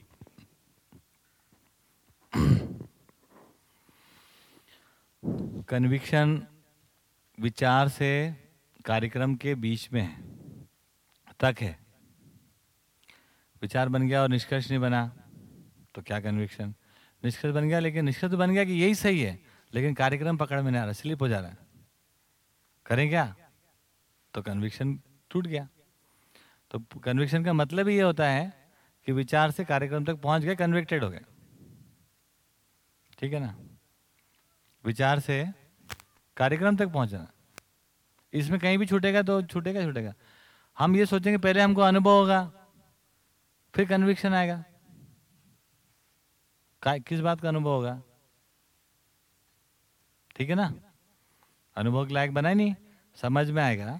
कन्विक्शन विचार से कार्यक्रम के बीच में है तक है। विचार बन गया और निष्कर्ष नहीं बना तो क्या कन्विक्शन निष्कर्ष बन गया, लेकिन निष्कर्ष बन गया कि यही सही है, लेकिन कार्यक्रम पकड़ में नहीं आ रहा स्लिप हो जा रहा है। करें क्या? तो कन्विक्शन टूट गया। तो कन्विक्शन का मतलब ही ये होता है कि विचार से कार्यक्रम तक पहुँच गए कन्विक्टेड हो गए। ठीक है ना? विचार से कार्यक्रम तक पहुँचना। इसमें कहीं भी छूटेगा तो छूटेगा छूटेगा। हम ये सोचेंगे, पहले हमको अनुभव होगा, फिर कन्विक्शन आएगा। किस बात का अनुभव होगा? ठीक है ना? अनुभव के लायक बनाए नहीं। समझ में आएगा।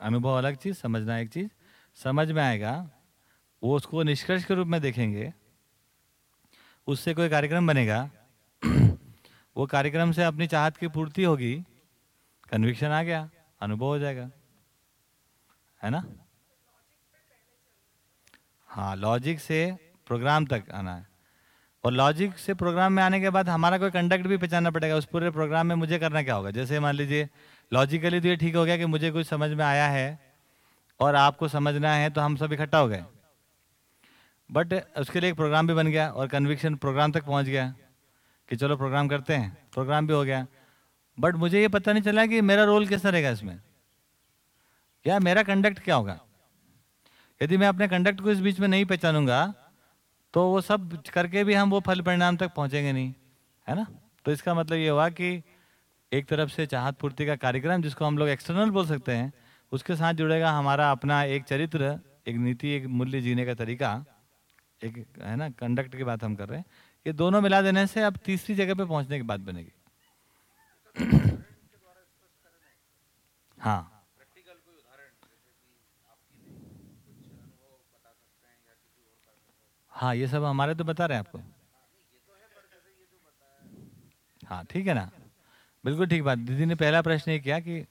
अनुभव अलग चीज़, समझना एक चीज़। समझ में आएगा, वो उसको निष्कर्ष के रूप में देखेंगे। उससे कोई कार्यक्रम बनेगा वो कार्यक्रम से अपनी चाहत की पूर्ति होगी कन्विक्शन आ गया, अनुभव हो जाएगा। है ना? हाँ लॉजिक से प्रोग्राम तक आना है। और लॉजिक से प्रोग्राम में आने के बाद हमारा कोई कंडक्ट भी पहचानना पड़ेगा। उस पूरे प्रोग्राम में मुझे करना क्या होगा? जैसे मान लीजिए लॉजिकली तो ये ठीक हो गया कि मुझे कुछ समझ में आया है और आपको समझना है तो हम सब इकट्ठा हो गए। बट उसके लिए एक प्रोग्राम भी बन गया और कन्विक्शन प्रोग्राम तक पहुँच गया। कि चलो प्रोग्राम करते हैं। प्रोग्राम भी हो गया। बट मुझे ये पता नहीं चला कि मेरा रोल कैसा रहेगा इसमें। या मेरा कंडक्ट क्या होगा? यदि मैं अपने कंडक्ट को इस बीच में नहीं पहचानूँगा तो वो सब करके भी हम वो फल परिणाम तक पहुँचेंगे नहीं। है ना? तो इसका मतलब ये हुआ कि एक तरफ़ से चाहत पूर्ति का कार्यक्रम, जिसको हम लोग एक्सटर्नल बोल सकते हैं, उसके साथ जुड़ेगा हमारा अपना एक चरित्र, एक नीति, एक मूल्य जीने का तरीका, एक, है ना कंडक्ट की बात हम कर रहे हैं। ये दोनों मिला देने से अब तीसरी जगह पे पहुँचने की बात बनेगी। हाँ। हाँ ये सब हमारे तो बता रहे हैं आपको। हाँ ठीक है ना? बिल्कुल ठीक बात। दीदी ने पहला प्रश्न ये किया कि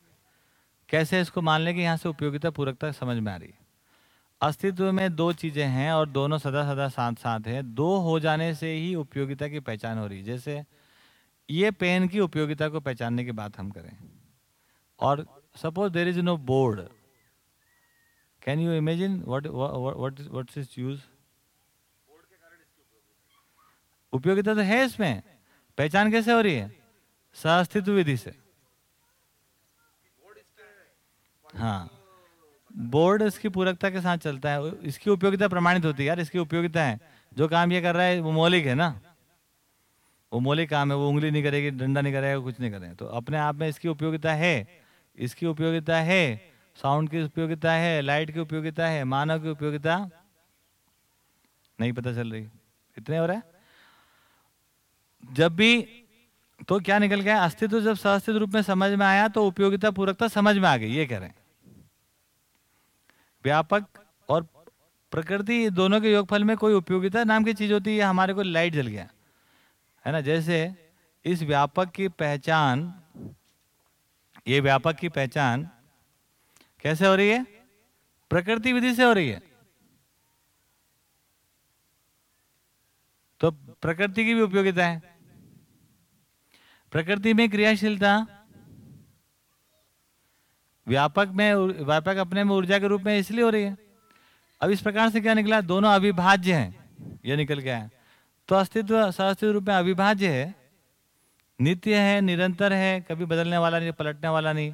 कैसे इसको मान लें कि यहाँ से उपयोगिता पूरकता समझ में आ रही है? अस्तित्व में दो चीज़ें हैं और दोनों सदा सदा साथ साथ है। दो हो जाने से ही उपयोगिता की पहचान हो रही है। जैसे ये पेन की उपयोगिता को पहचानने की बात हम करें। और suppose there is no board can you imagine what what what's is use उपयोगिता तो है इसमें। पहचान कैसे हो रही है? सहअस्तित्व विधि से। हाँ। बोर्ड इसकी पूरकता के साथ चलता है। इसकी उपयोगिता प्रमाणित होती है यार, इसकी उपयोगिता है। जो काम ये कर रहा है, वो मौलिक है ना। वो मौलिक काम है, वो उंगली नहीं करेगी, डंडा नहीं करेगा, कुछ नहीं करेगा। तो अपने आप में इसकी उपयोगिता है। इसकी उपयोगिता है, साउंड की उपयोगिता है, लाइट की उपयोगिता है, मानव की उपयोगिता नहीं पता चल रही। इतने हो रहा है? जब भी तो क्या निकल गया? अस्तित्व जब सहअस्तित्व रूप में समझ में आया तो उपयोगिता पूरकता समझ में आ गई, ये कह रहे हैं। व्यापक और प्रकृति दोनों के योगफल में कोई उपयोगिता नाम की चीज़ होती है हमारे को लाइट जल गया। है ना? जैसे इस व्यापक की पहचान, ये व्यापक की पहचान कैसे हो रही है? प्रकृति विधि से हो रही है। तो प्रकृति की भी उपयोगिता है प्रकृति में क्रियाशीलता व्यापक में व्यापक अपने में ऊर्जा के रूप में इसलिए हो रही है। अब इस प्रकार से क्या निकला? दोनों अविभाज्य हैं, ये निकल गया है। तो अस्तित्व, सहअस्तित्व रूप में अविभाज्य है। नित्य है, निरंतर है, कभी बदलने वाला नहीं, पलटने वाला नहीं।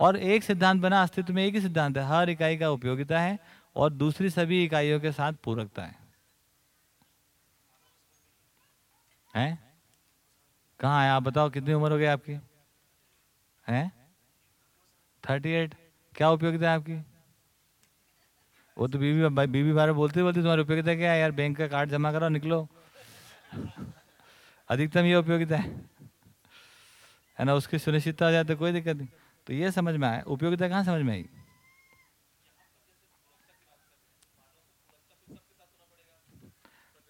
और एक सिद्धांत बना, अस्तित्व में एक ही सिद्धांत है। हर इकाई का उपयोगिता है और दूसरी सभी इकाइयों के साथ पूरकता है। हैं? कहाँ है? आप बताओ, कितनी उम्र हो गई आपकी? हैं? थर्टी एट क्या उपयोगिता है आपकी? वो तो बीवी बीवी बार बोलते बोलते तुम्हारी उपयोगिता क्या है यार? बैंक का कार्ड जमा करो निकलो। अधिकतम ये उपयोगिता है। है ना, उसकी सुनिश्चितता हो जाए तो कोई दिक्कत नहीं। तो ये समझ में आया। उपयोगिता कहाँ समझ में आई?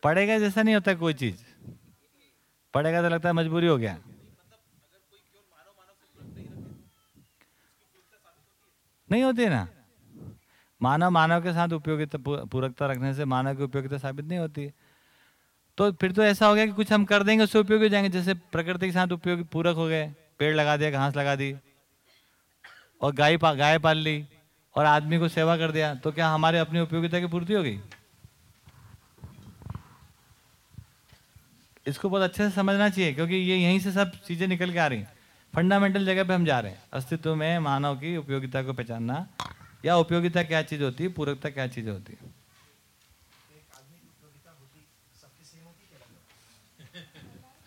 पड़ेगा जैसा नहीं होता कोई चीज़। पड़ेगा तो लगता है मजबूरी हो गया। नहीं होती ना? मानव मानव के साथ उपयोगिता पूरकता रखने से मानव की उपयोगिता साबित नहीं होती। तो फिर तो ऐसा हो गया कि कुछ हम कर देंगे, उससे उपयोगी हो जाएँगे। जैसे प्रकृति के साथ उपयोगी, पूरक हो गए, पेड़ लगा दिया, घास लगा दी, और गाय पा, गाय पाल ली, और आदमी को सेवा कर दिया तो क्या हमारे अपनी उपयोगिता की पूर्ति हो गई इसको बहुत अच्छे से समझना चाहिए, क्योंकि ये यहीं से सब चीज़ें निकल के आ रही हैं। फंडामेंटल जगह पे हम जा रहे हैं। अस्तित्व में मानव की उपयोगिता को पहचानना या उपयोगिता क्या चीज़ होती है, पूरकता क्या चीज़ होती है?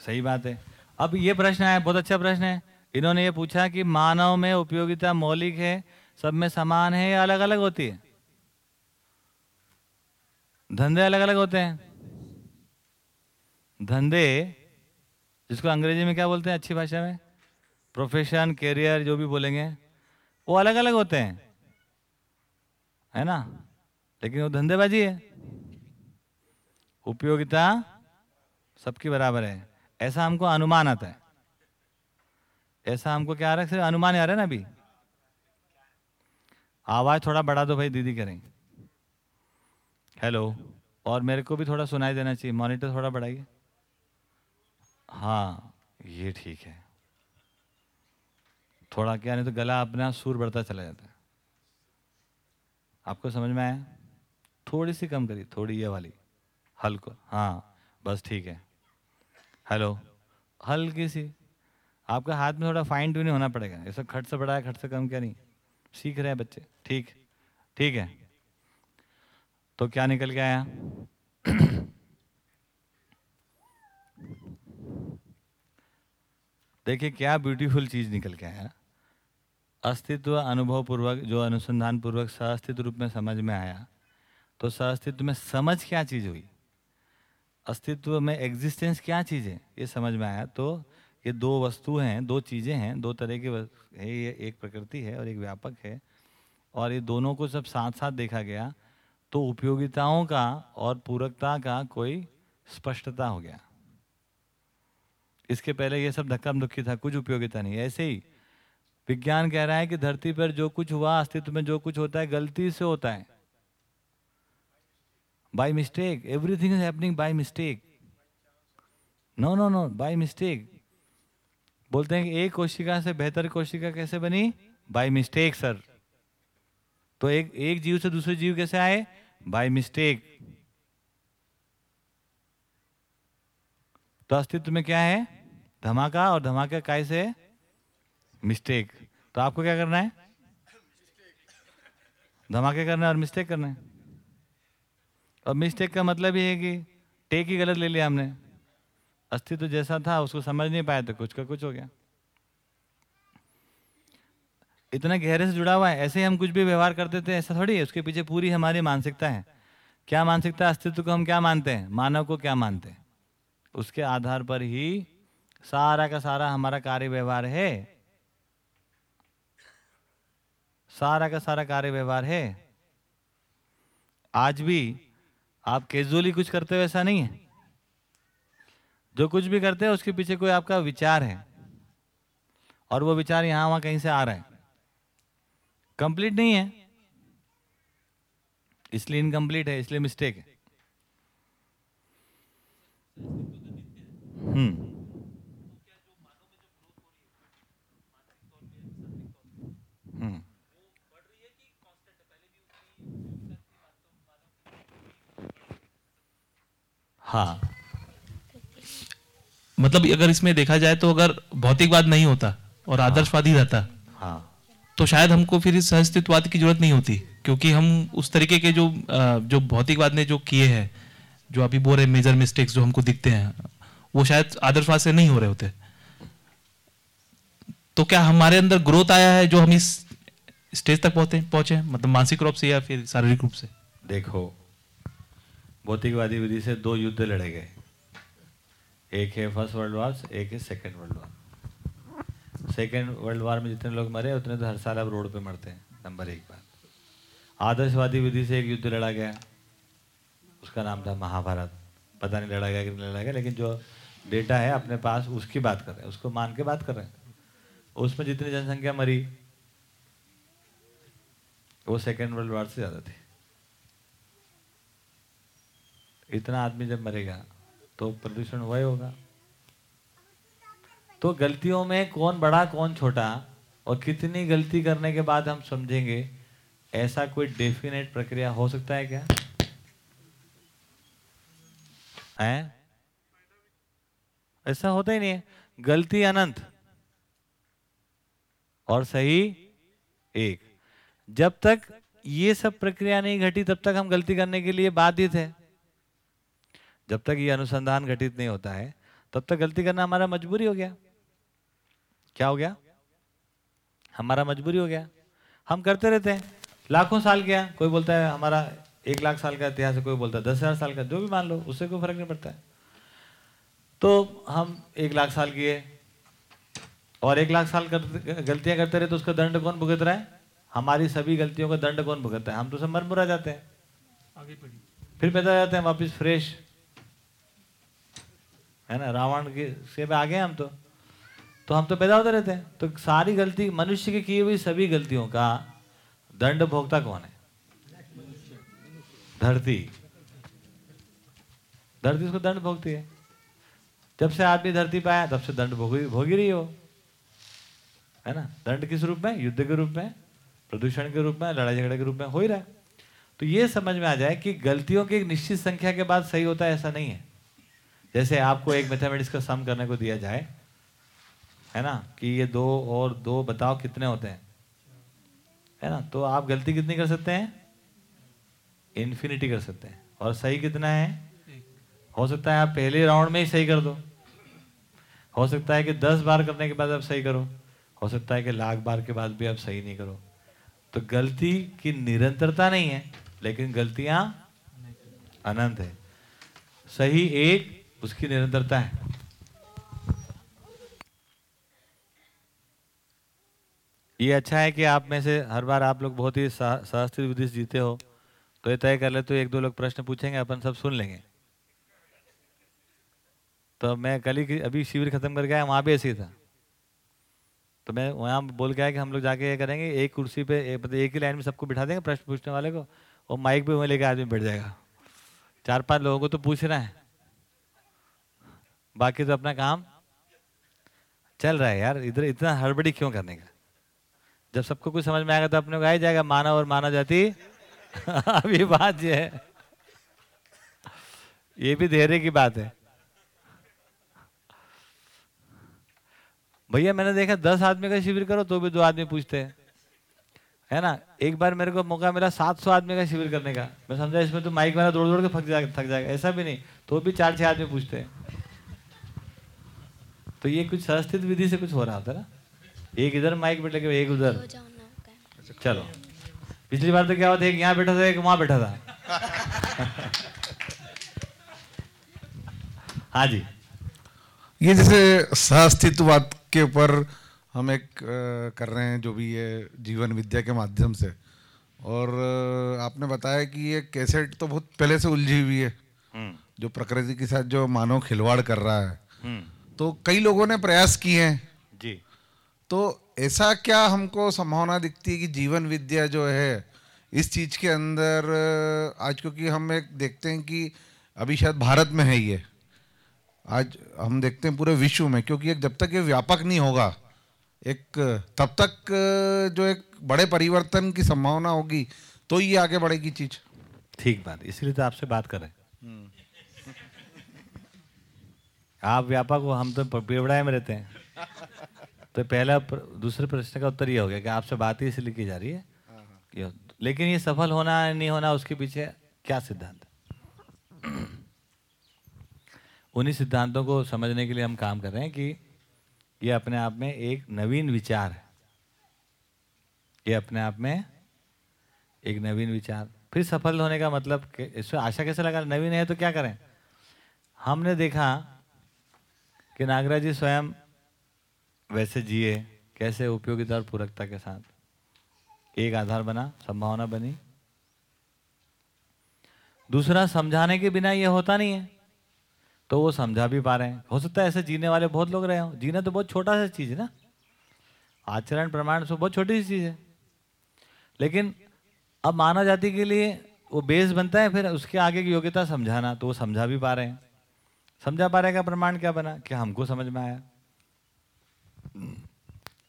सही बात है। अब ये प्रश्न है बहुत अच्छा प्रश्न है। इन्होंने ये पूछा कि मानव में उपयोगिता मौलिक है, सब में समान है या अलग अलग होती है? धंधे अलग अलग होते हैं। धंधे, जिसको अंग्रेज़ी में क्या बोलते हैं, अच्छी भाषा में? प्रोफेशन कैरियर जो भी बोलेंगे, वो अलग अलग होते हैं। है ना? लेकिन वो धंधेबाजी है। उपयोगिता सबकी बराबर है। ऐसा हमको अनुमान आता है। ऐसा हमको क्या आ रहा है? सिर्फ़ अनुमान आ रहा है ना अभी? आवाज़ थोड़ा बढ़ा दो भाई, दीदी करें। हेलो और मेरे को भी थोड़ा सुनाई देना चाहिए। मॉनिटर थोड़ा बढ़ाइए। हाँ ये ठीक है। थोड़ा क्या, नहीं तो गला अपना सुर बढ़ता चला जाता है। आपको समझ में आया? थोड़ी सी कम करिए, थोड़ी ये वाली, हल्को। हाँ बस ठीक है। हेलो, हल्की सी। आपका हाथ में थोड़ा फाइन ट्यूनिंग होना पड़ेगा। ऐसा खट से है खट से कम क्या नहीं? सीख रहे हैं बच्चे। ठीक ठीक है। तो क्या निकल के आया? देखिए, क्या ब्यूटीफुल चीज़ निकल के आया। अस्तित्व अनुभव पूर्वक जो अनुसंधान पूर्वक सहअस्तित्व रूप में समझ में आया तो सहअस्तित्व में समझ क्या चीज़ हुई? अस्तित्व में एग्जिस्टेंस क्या चीज़ है, ये समझ में आया तो ये दो वस्तु हैं, दो चीज़ें हैं, दो तरह की है, ये एक प्रकृति है और एक व्यापक है, और ये दोनों को सब साथ साथ देखा गया तो उपयोगिताओं का और पूरकता का कोई स्पष्टता हो गया। इसके पहले ये सब धक्का दुक्की था, कुछ उपयोगिता नहीं, ऐसे ही विज्ञान कह रहा है कि धरती पर जो कुछ हुआ, अस्तित्व में जो कुछ होता है, गलती से होता है। By mistake everything is happening by mistake no no no by mistake बोलते हैं कि एक कोशिका से बेहतर कोशिका कैसे बनी? बाय मिस्टेक सर तो एक एक जीव से दूसरे जीव कैसे आए? बाय मिस्टेक तो अस्तित्व में क्या है? धमाका, और धमाका काय से? मिस्टेक तो आपको क्या करना है? धमाके करना है और मिस्टेक करना है। और मिस्टेक का मतलब ये है कि टेक ही गलत ले लिया हमने। अस्तित्व तो जैसा था, उसको समझ नहीं पाया तो कुछ का कुछ हो गया। इतना गहरे से जुड़ा हुआ है, ऐसे ही हम कुछ भी व्यवहार करते थे ऐसा थोड़ी है, उसके पीछे पूरी हमारी मानसिकता है। क्या मानसिकता? अस्तित्व को हम क्या मानते हैं? मानव को क्या मानते हैं? उसके आधार पर ही सारा का सारा हमारा कार्य व्यवहार है। सारा का सारा कार्य व्यवहार है। आज भी आप कैजुअली कुछ करते हो ऐसा नहीं है। जो कुछ भी करते हैं, उसके पीछे कोई आपका विचार है। और वो विचार यहाँ वहाँ कहीं से आ रहा है। कंप्लीट नहीं है। इसलिए इनकम्प्लीट है, इसलिए मिस्टेक है। हम्म। हाँ। मतलब अगर इसमें देखा जाए तो अगर भौतिकवाद नहीं होता और आदर्शवादी रहता हाँ। तो शायद हमको फिर इस सहअस्तित्ववाद की ज़रूरत नहीं होती क्योंकि हम उस तरीके के जो जो भौतिकवाद ने जो किए हैं जो अभी बोल रहे मेजर मिस्टेक्स जो हमको दिखते हैं वो शायद आदर्शवाद से नहीं हो रहे होते। तो क्या हमारे अंदर ग्रोथ आया है जो हम इस स्टेज तक पहुँचे पहुँचे मतलब मानसिक रूप से या फिर शारीरिक रूप से? देखो भौतिकवादी विधि से दो युद्ध लड़े गए। एक है फ़र्स्ट वर्ल्ड वार, एक है second world war. Second world war में जितने लोग मरे, उतने तो हर साल अब रोड पे मरते हैं, नंबर एक बात। आदर्शवादी विधि से एक युद्ध लड़ा गया। उसका नाम था महाभारत। पता नहीं लड़ा गया कि नहीं लड़ा गया, लेकिन जो डेटा है अपने पास, उसकी बात कर रहे हैं, उसको मान के बात कर रहे हैं। उसमें जितनी जनसंख्या मरी, वो सेकेंड वर्ल्ड वार से ज़्यादा थी। इतना आदमी जब मरेगा तो प्रदूषण हुआ ही होगा। तो गलतियों में कौन बड़ा, कौन छोटा, और कितनी गलती करने के बाद हम समझेंगे, ऐसा कोई डेफिनेट प्रक्रिया हो सकता है क्या? है? ऐसा होता ही नहीं है। गलती अनंत और सही एक। जब तक ये सब प्रक्रिया नहीं घटी, तब तक हम गलती करने के लिए बाधित है। जब तक ये अनुसंधान घटित नहीं होता है तब तक गलती करना हमारा मजबूरी हो गया। क्या हो गया? हमारा मजबूरी हो गया। हम करते रहते हैं। लाखों साल गया कोई बोलता है हमारा एक लाख साल का इतिहास है कोई बोलता है दस हज़ार साल का जो भी मान लो उससे कोई फ़र्क नहीं पड़ता है। तो हम एक लाख साल किए और एक लाख साल कर, गलतियाँ करते रहे तो उसका दंड कौन भुगत रहा है? हमारी सभी गलतियों का दंड कौन भुगतता है? हम तो सब मर मुरा जाते हैं। आगे फिर पैदा जाते हैं वापस फ्रेश। है ना? रावण के से आ गए हम तो। तो हम तो पैदा होते रहते हैं। तो सारी गलती, मनुष्य की की हुई सभी गलतियों का दंड भोगता कौन है? धरती। धरती उसको दंड भोगती है। जब से आदमी धरती पे आया, तब से दंड भोग भोग रही हो। है ना? दंड किस रूप में? युद्ध के रूप में, प्रदूषण के रूप में लड़ाई झगड़े के रूप में हो ही रहा है। तो ये समझ में आ जाए कि गलतियों की एक निश्चित संख्या के बाद सही होता है, ऐसा नहीं है। जैसे आपको एक मैथमेटिक्स का सम करने को दिया जाए, है ना, कि ये दो और दो बताओ कितने होते हैं? है ना तो आप गलती कितनी कर सकते हैं? इन्फिनिटी कर सकते हैं। और सही कितना है? हो सकता है आप पहले राउंड में ही सही कर दो। हो सकता है कि दस बार करने के बाद आप सही करो। हो सकता है कि लाख बार के बाद भी आप सही नहीं करो। तो गलती की निरंतरता नहीं है, लेकिन गलतियाँ अनंत है। सही एक उसकी निरंतरता है। ये अच्छा है कि आप में से हर बार आप लोग बहुत ही सह- सहस्त्र विधि जीते हो। तो ये तय कर ले तो एक दो लोग प्रश्न पूछेंगे अपन सब सुन लेंगे। तो मैं कल ही अभी शिविर खत्म करके आया वहाँ भी ऐसे ही था। तो मैं वहाँ बोल के आया कि हम लोग जाके ये करेंगे एक कुर्सी पे एक, मतलब एक ही लाइन में सबको बिठा देंगे प्रश्न पूछने वाले को और माइक पे वहीं लेके आदमी बैठ जाएगा। चार पाँच लोगों को तो पूछना है। बाकी तो अपना काम चल रहा है यार, इधर इतना हड़बड़ी क्यों करने का? जब सबको कुछ समझ में आएगा तो अपने को आ ही जाएगा, मानव और मानव जाति। अभी बात ये है। ये भी धैर्य की बात है। भैया, मैंने देखा दस आदमी का शिविर करो तो भी दो आदमी पूछते हैं। है ना? एक बार मेरे को मौका मिला सात सौ आदमी का शिविर करने का। मैं समझा इसमें तो माइक वाला दौड़ दौड़ के थक जाएगा, ऐसा भी नहीं। तो भी चार छह आदमी पूछते हैं। तो ये कुछ संस्थित विधि से कुछ हो रहा था ना? एक इधर माइक पे लगे एक उधर। चलो। पिछली बार तो क्या हुआ था एक यहाँ बैठा था एक वहाँ बैठा था? हाँ जी। ये जैसे सहअस्तित्ववाद के ऊपर हम एक कर रहे हैं जो भी ये जीवन विद्या के माध्यम से। और आपने बताया कि ये कैसेट तो बहुत पहले से उलझी हुई है। हम्म। जो प्रकृति के साथ जो मानव खिलवाड़ कर रहा है। हम्म। तो कई लोगों ने प्रयास किए हैं। जी। तो ऐसा क्या हमको संभावना दिखती है कि जीवन विद्या जो है इस चीज़ के अंदर आज क्योंकि हम एक देखते हैं कि अभी शायद भारत में है ये। आज हम देखते हैं पूरे विश्व में क्योंकि एक जब तक ये व्यापक नहीं होगा एक तब तक जो एक बड़े परिवर्तन की संभावना होगी तो ये आगे बढ़ेगी चीज़। ठीक बात इसलिए तो आपसे बात कर रहे हैं। आप व्यापक हो हम तो बेवड़ाए में रहते हैं। तो पहला प्र, दूसरे प्रश्न का उत्तर ये हो गया कि आपसे बात ही इसलिए की जा रही है कि लेकिन ये सफल होना नहीं होना उसके पीछे क्या सिद्धांत? है? उन्हीं सिद्धांतों को समझने के लिए हम काम कर रहे हैं कि ये अपने आप में एक नवीन विचार है। ये अपने आप में एक नवीन विचार। फिर सफल होने का मतलब इसमें आशा कैसे लगा नवीन है तो क्या करें? हमने देखा कि नागराज जी स्वयं वैसे जिए, कैसे उपयोगिता और पूरकता के साथ? एक आधार बना, संभावना बनी। दूसरा, समझाने के बिना यह होता नहीं है। तो वो समझा भी पा रहे हैं। हो सकता है ऐसे जीने वाले बहुत लोग रहे हो। जीना तो बहुत छोटा सा चीज़ है ना। आचरण, प्रमाण से बहुत छोटी सी चीज़ है। लेकिन अब मानव जाति के लिए वो बेस बनता है, फिर उसके आगे की योग्यता समझाना तो वो समझा भी पा रहे हैं। समझा पा रहे का प्रमाण क्या बना? कि हमको समझ में आया?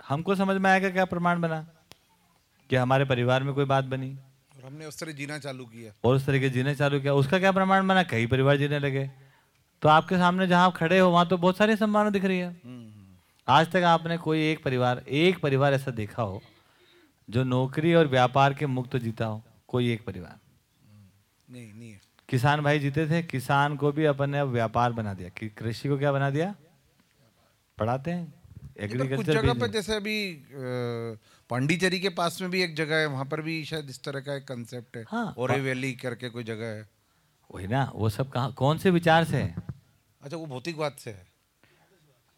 हमको समझ में आएगा क्या प्रमाण बना? कि हमारे परिवार में कोई बात बनी? और हमने उस तरह जीना चालू किया। और उस तरीके जीने चालू किया। उसका क्या प्रमाण बना? कई परिवार जीने लगे। तो आपके सामने जहाँ आप खड़े हो वहाँ तो बहुत सारी संभावना दिख रही है। आज तक आपने कोई एक परिवार एक परिवार ऐसा देखा हो जो नौकरी और व्यापार के मुक्त जीता हो कोई एक परिवार? नहीं नहीं है। किसान भाई जीते थे किसान को भी अपन ने व्यापार बना दिया। कि कृषि को क्या बना दिया? पढ़ाते हैं कुछ एग्रीकल्चर जगह पर जैसे अभी पांडिचेरी के पास में भी एक जगह है वहाँ पर भी शायद इस तरह का एक कंसेप्ट है। हाँ, ओरे वैली करके कोई जगह है। वही ना वो सब कहा कौन से विचार से है? अच्छा वो भौतिकवाद से है।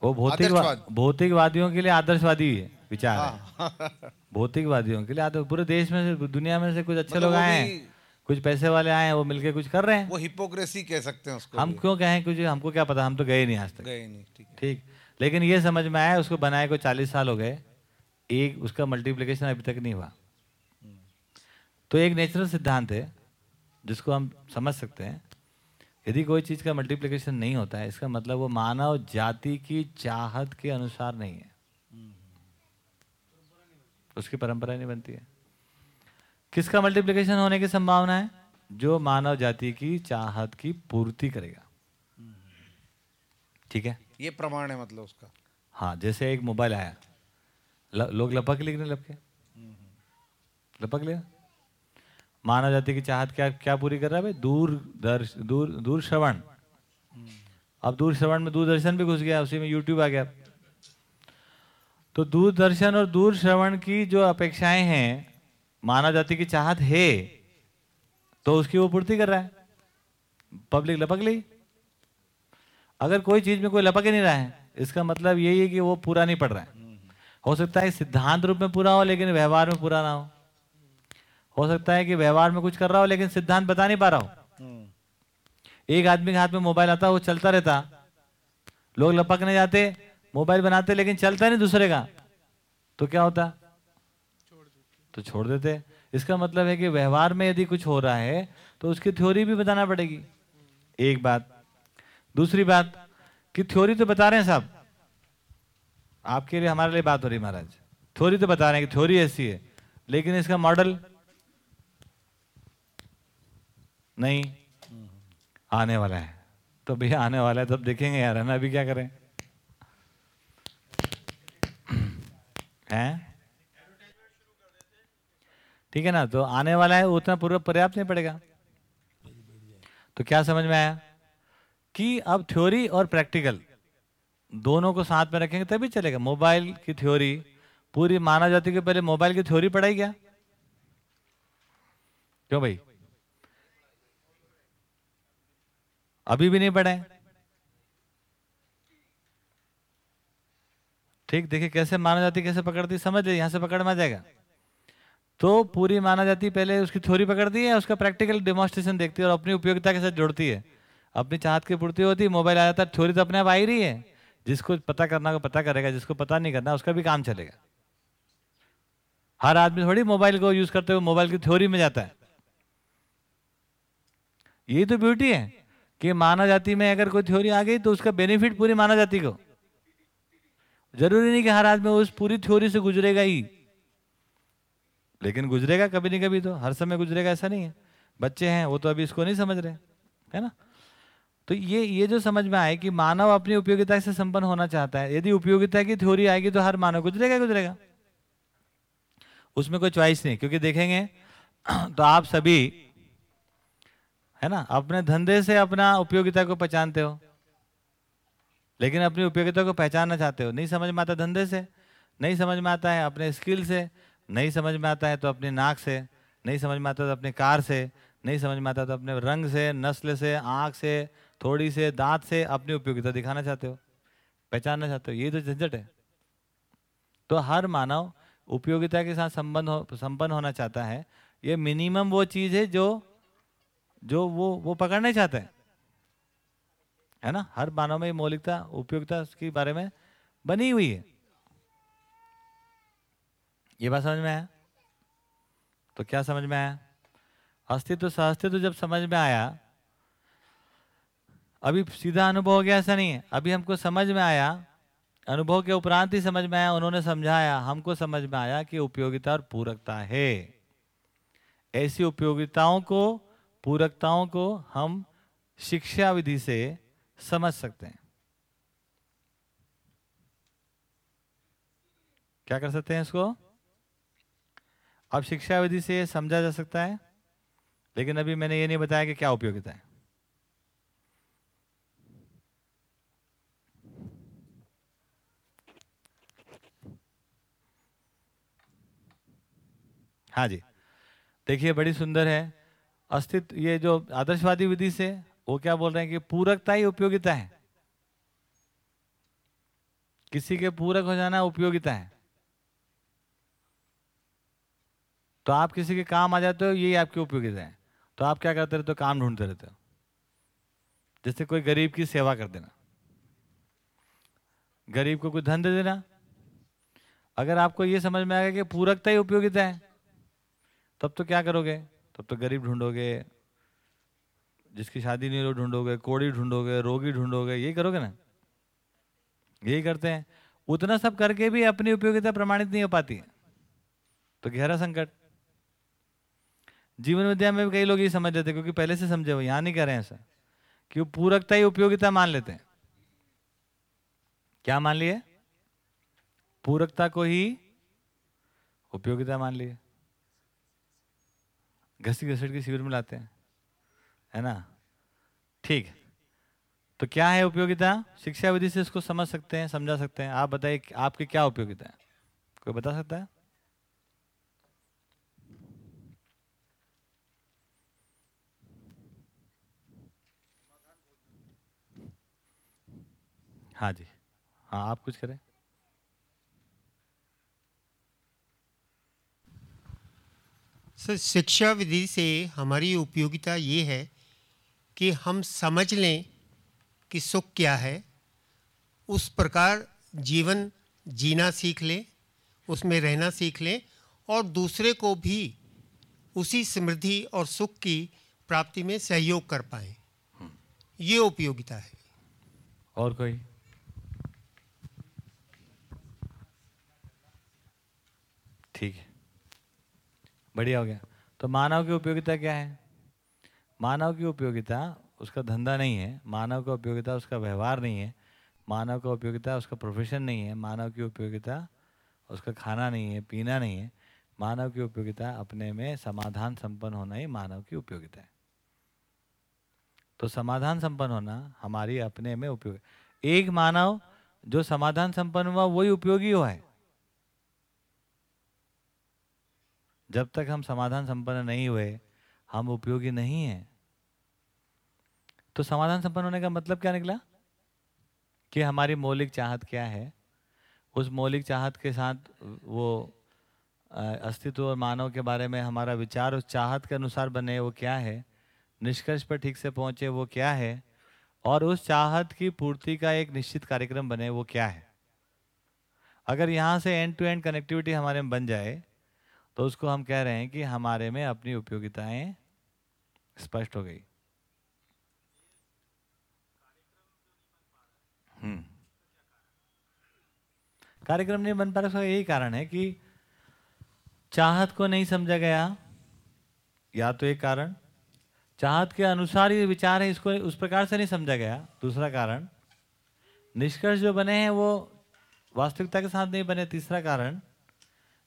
वो भौतिक भौतिकवादियों के लिए आदर्शवादी है विचार है। हाँ। भौतिकवादियों के लिए आदर्श पूरे देश में से दुनिया में से कुछ अच्छे मतलब लोग आए हैं। कुछ पैसे वाले आए हैं वो मिलके कुछ कर रहे हैं। वो हिपोक्रेसी कह सकते हैं उसको हम क्यों कहें कुछ हमको क्या पता हम तो गए नहीं आज तक। गए नहीं ठीक ठीक। लेकिन ये समझ में आया उसको बनाए को चालीस साल हो गए एक उसका मल्टीप्लिकेशन अभी तक नहीं हुआ। तो एक नेचुरल सिद्धांत है जिसको हम समझ सकते हैं यदि कोई चीज़ का मल्टीप्लिकेशन नहीं होता है इसका मतलब वो मानव जाति की चाहत के अनुसार नहीं है। उसकी परंपरा नहीं बनती है। किसका मल्टीप्लिकेशन होने की संभावना है? जो मानव जाति की चाहत की पूर्ति करेगा। ठीक है? ये प्रमाण है मतलब उसका। हाँ जैसे एक मोबाइल आया। ल, लोग लपक लिखने लपके। लपक लिया? मानव जाति की चाहत क्या क्या पूरी कर रहा है भाई? दूर दर्श दूर दूर श्रवण। अब दूर श्रवण में दूरदर्शन भी घुस गया उसी में यूट्यूब आ गया। तो दूरदर्शन और दूर श्रवण की जो अपेक्षाएँ हैं मानव जाति की चाहत है तो उसकी वो पूर्ति कर रहा है। पब्लिक लपक ली। अगर कोई चीज़ में कोई लपक ही नहीं रहा है, इसका मतलब यही है कि वो पूरा नहीं पड़ रहा है। हो सकता है सिद्धांत रूप में पूरा हो, लेकिन व्यवहार में पूरा ना हो। हो सकता है कि व्यवहार में कुछ कर रहा हो, लेकिन सिद्धांत बता नहीं पा रहा हो। एक आदमी के हाथ में मोबाइल आता, वो चलता रहता। लोग लपकने जाते, मोबाइल बनाते, लेकिन चलता नहीं दूसरे का। तो क्या होता? तो छोड़ देते। इसका मतलब है कि व्यवहार में यदि कुछ हो रहा है तो उसकी थ्योरी भी बताना पड़ेगी। एक बात। दूसरी बात कि थ्योरी तो बता रहे हैं साहब आपके लिए, हमारे लिए बात हो रही महाराज। थ्योरी तो बता रहे हैं कि थ्योरी ऐसी है, लेकिन इसका मॉडल नहीं। आने वाला है। तो भैया, आने वाला है तब देखेंगे यार, है ना? अभी क्या करें? हैं? ठीक है ना? तो आने वाला है, उतना पूर्व पर्याप्त नहीं पड़ेगा। तो क्या समझ में आया? कि अब थ्योरी और प्रैक्टिकल दोनों को साथ में रखेंगे तभी चलेगा। मोबाइल की थ्योरी पूरी मानव जाति के पहले मोबाइल की थ्योरी पढ़ाई क्या? क्यों भाई? अभी भी नहीं पढ़े ठीक, देखिए कैसे मानव जाति कैसे पकड़ती, समझ लीजिए यहाँ से पकड़ में आ जाएगा। तो पूरी माना जाती पहले उसकी थ्योरी पकड़ती है, उसका प्रैक्टिकल डेमोस्ट्रेशन देखती है और अपनी उपयोगिता के साथ जोड़ती है। अपनी चाहत की पूर्ति होती है, मोबाइल आ जाता है थ्योरी तो अपने आप आ ही रही है। जिसको पता करना को पता करेगा, जिसको पता नहीं करना, उसका भी काम चलेगा। हर आदमी थोड़ी मोबाइल को यूज़ करते हुए मोबाइल की थ्योरी में जाता है। यही तो ब्यूटी है कि मानव जाति में अगर कोई थ्योरी आ गई तो उसका बेनिफिट पूरी मानव जाति को। ज़रूरी नहीं कि हर आदमी उस पूरी थ्योरी से गुजरेगा ही। लेकिन गुजरेगा कभी नहीं कभी तो हर समय गुजरेगा, ऐसा नहीं है। बच्चे हैं, वो तो अभी इसको नहीं समझ रहे, है ना? तो ये ये जो समझ में आए कि मानव अपनी उपयोगिता से संपन्न होना चाहता है, यदि उपयोगिता की थ्योरी आएगी तो हर मानव गुजरेगा गुजरेगा। उसमें कोई चॉइस नहीं, क्योंकि देखेंगे तो आप सभी, है ना, अपने धंधे से अपना उपयोगिता को पहचानते हो, लेकिन अपनी उपयोगिता को पहचानना चाहते हो। नहीं समझ में आता धंधे से, नहीं समझ में आता है अपने स्किल से नहीं समझ में आता है तो अपनी नाक से, नहीं समझ में आता तो अपने कार से, नहीं समझ में आता तो अपने रंग से, नस्ल से, आँख से, थोड़ी से, दांत से अपनी उपयोगिता दिखाना चाहते हो, पहचानना चाहते हो, ये तो झंझट है। तो हर मानव उपयोगिता के साथ संबंध हो, संपन्न होना चाहता है। ये मिनिमम वो चीज़ है जो जो वो वो पकड़ना चाहता है। है ना? हर मानव में मौलिकता, उपयोगिता के बारे में बनी हुई है। ये बात समझ में आया? तो क्या समझ में आया? अस्तित्व सहअस्तित्व जब समझ में आया, अभी सीधा अनुभव हो गया ऐसा नहीं है। अभी हमको समझ में आया, अनुभव के उपरांत ही समझ में आया, उन्होंने समझाया, हमको समझ में आया कि उपयोगिता और पूरकता है। ऐसी उपयोगिताओं को, पूरकताओं को हम शिक्षा विधि से समझ सकते हैं। क्या कर सकते हैं इसको? अब शिक्षा विधि से समझा जा सकता है, लेकिन अभी मैंने ये नहीं बताया कि क्या उपयोगिता है। हाँ जी। देखिए, बड़ी सुंदर है। अस्तित्व, ये जो आदर्शवादी विधि से, वो क्या बोल रहे हैं कि पूरकता ही उपयोगिता है। किसी के पूरक हो जाना उपयोगिता है। तो आप किसी के काम आ जाते हो, यही आपकी उपयोगिता है। तो आप क्या करते रहते हो? काम ढूंढते रहते हो। जैसे कोई गरीब की सेवा कर देना। गरीब को कोई धन दे देना। अगर आपको ये समझ में आ गया कि पूरकता ही उपयोगिता है, तब तो क्या करोगे? तब तो गरीब ढूंढोगे, जिसकी शादी नहीं हो ढूंढोगे, कोड़ी ढूंढोगे, रोगी ढूंढोगे, यही करोगे ना? यही करते हैं। उतना सब करके भी अपनी उपयोगिता प्रमाणित नहीं हो पाती है। तो गहरा संकट। जीवन विद्या में भी कई लोग ये समझ लेते क्योंकि पहले से समझे हो यहाँ नहीं कह रहे हैं ऐसा। कि वो पूरकता ही उपयोगिता मान लेते हैं। क्या मान लिए? पूरकता को ही उपयोगिता मान लिए। घसी घसट के शिविर में लाते हैं, है ना? ठीक। तो क्या है उपयोगिता? शिक्षा विधि से इसको समझ सकते हैं, समझा सकते हैं। आप बताइए आपकी क्या उपयोगिता है? कोई बता सकता है? हाँ जी। हाँ आप कुछ करें। सर शिक्षा विधि से हमारी उपयोगिता ये है कि हम समझ लें कि सुख क्या है उस प्रकार जीवन जीना सीख लें उसमें रहना सीख लें और दूसरे को भी उसी समृद्धि और सुख की प्राप्ति में सहयोग कर पाएँ। ये उपयोगिता है। और कोई? ठीक है। बढ़िया हो गया। तो मानव की उपयोगिता क्या है? मानव की उपयोगिता उसका धंधा नहीं है, मानव का उपयोगिता उसका व्यवहार नहीं है, मानव का उपयोगिता उसका प्रोफेशन नहीं है, मानव की उपयोगिता उसका खाना नहीं है, पीना नहीं है, मानव की उपयोगिता अपने में समाधान संपन्न होना ही मानव की उपयोगिता है। तो समाधान संपन्न होना हमारी अपने में उपयोग, एक मानव जो समाधान संपन्न हुआ, वही उपयोगी हुआ है। जब तक हम समाधान संपन्न नहीं हुए, हम उपयोगी नहीं हैं। तो समाधान संपन्न होने का मतलब क्या निकला? कि हमारी मौलिक चाहत क्या है? उस मौलिक चाहत के साथ वो अस्तित्व और मानव के बारे में हमारा विचार, उस चाहत के अनुसार बने वो क्या है? निष्कर्ष पर ठीक से पहुँचे वो क्या है? और उस चाहत की पूर्ति का एक निश्चित कार्यक्रम बने वो क्या है? अगर यहाँ से एंड टू एंड कनेक्टिविटी हमारे में बन जाए तो उसको हम कह रहे हैं कि हमारे में अपनी उपयोगिताएँ स्पष्ट हो गई। हम्म। कार्यक्रम नहीं बन पा रहा यही कारण है कि चाहत को नहीं समझा गया, या तो एक कारण, चाहत के अनुसार ये विचार है, इसको उस प्रकार से नहीं समझा गया। दूसरा कारण, निष्कर्ष जो बने हैं वो वास्तविकता के साथ नहीं बने। तीसरा कारण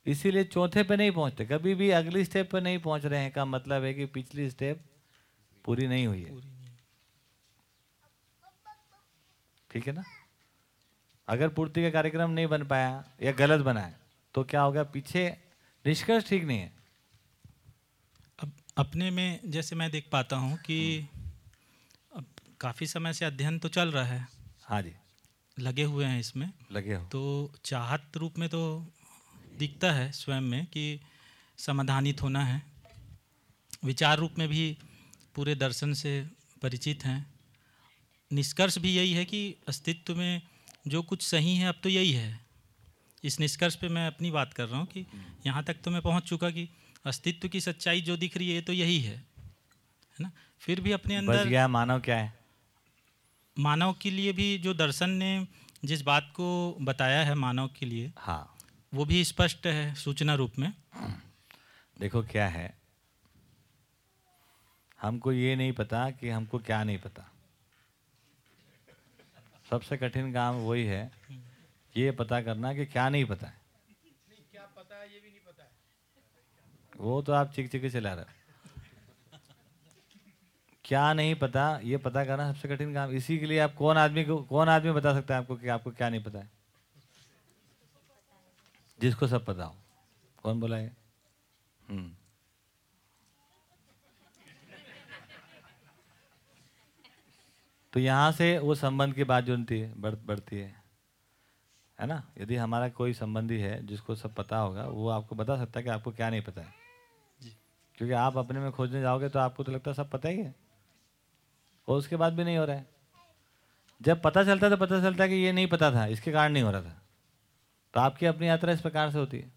इसीलिए चौथे पे नहीं पहुँचते। कभी भी अगली स्टेप पे नहीं पहुँच रहे हैं का मतलब है कि पिछली स्टेप पूरी नहीं हुई है। ठीक है ना? अगर पूर्ति का कार्यक्रम नहीं बन पाया या गलत बना है तो क्या होगा? पीछे निष्कर्ष ठीक नहीं है। अब अपने में जैसे मैं देख पाता हूँ कि अब काफ़ी समय से अध्ययन तो चल रहा है। हाँ जी। लगे हुए हैं इसमें। लगे हो। तो चाहत रूप में तो दिखता है स्वयं में कि समाधानित होना है। विचार रूप में भी पूरे दर्शन से परिचित हैं। निष्कर्ष भी यही है कि अस्तित्व में जो कुछ सही है अब तो यही है। इस निष्कर्ष पे मैं अपनी बात कर रहा हूँ कि यहाँ तक तो मैं पहुँच चुका कि अस्तित्व की सच्चाई जो दिख रही है ये तो यही है। है ना? फिर भी अपने अंदर गया मानव क्या है? मानव के लिए भी जो दर्शन ने जिस बात को बताया है मानव के लिए हाँ। वो भी स्पष्ट है सूचना रूप में। देखो क्या है। हमको ये नहीं पता कि हमको क्या नहीं पता। सबसे कठिन काम वही है ये पता करना कि क्या नहीं पता है। क्या पता है ये भी नहीं पता है वो तो आप चिक चिक चला रहे क्या नहीं पता, ये पता करना सबसे कठिन काम। इसी के लिए आप कौन आदमी को, कौन आदमी बता सकता है आपको कि आपको क्या नहीं पता है? जिसको सब पता हो। कौन बोला है? हम्म। तो यहाँ से वो संबंध की बात जो है बढ़ बढ़ती है। है ना? यदि हमारा कोई संबंधी है जिसको सब पता होगा वो आपको बता सकता है कि आपको क्या नहीं पता है। क्योंकि आप अपने में खोजने जाओगे तो आपको तो लगता है सब पता ही है। और उसके बाद भी नहीं हो रहा है। जब पता चलता है तो पता चलता है कि ये नहीं पता था इसके कारण नहीं हो रहा था। तो आपकी अपनी यात्रा इस प्रकार से होती है।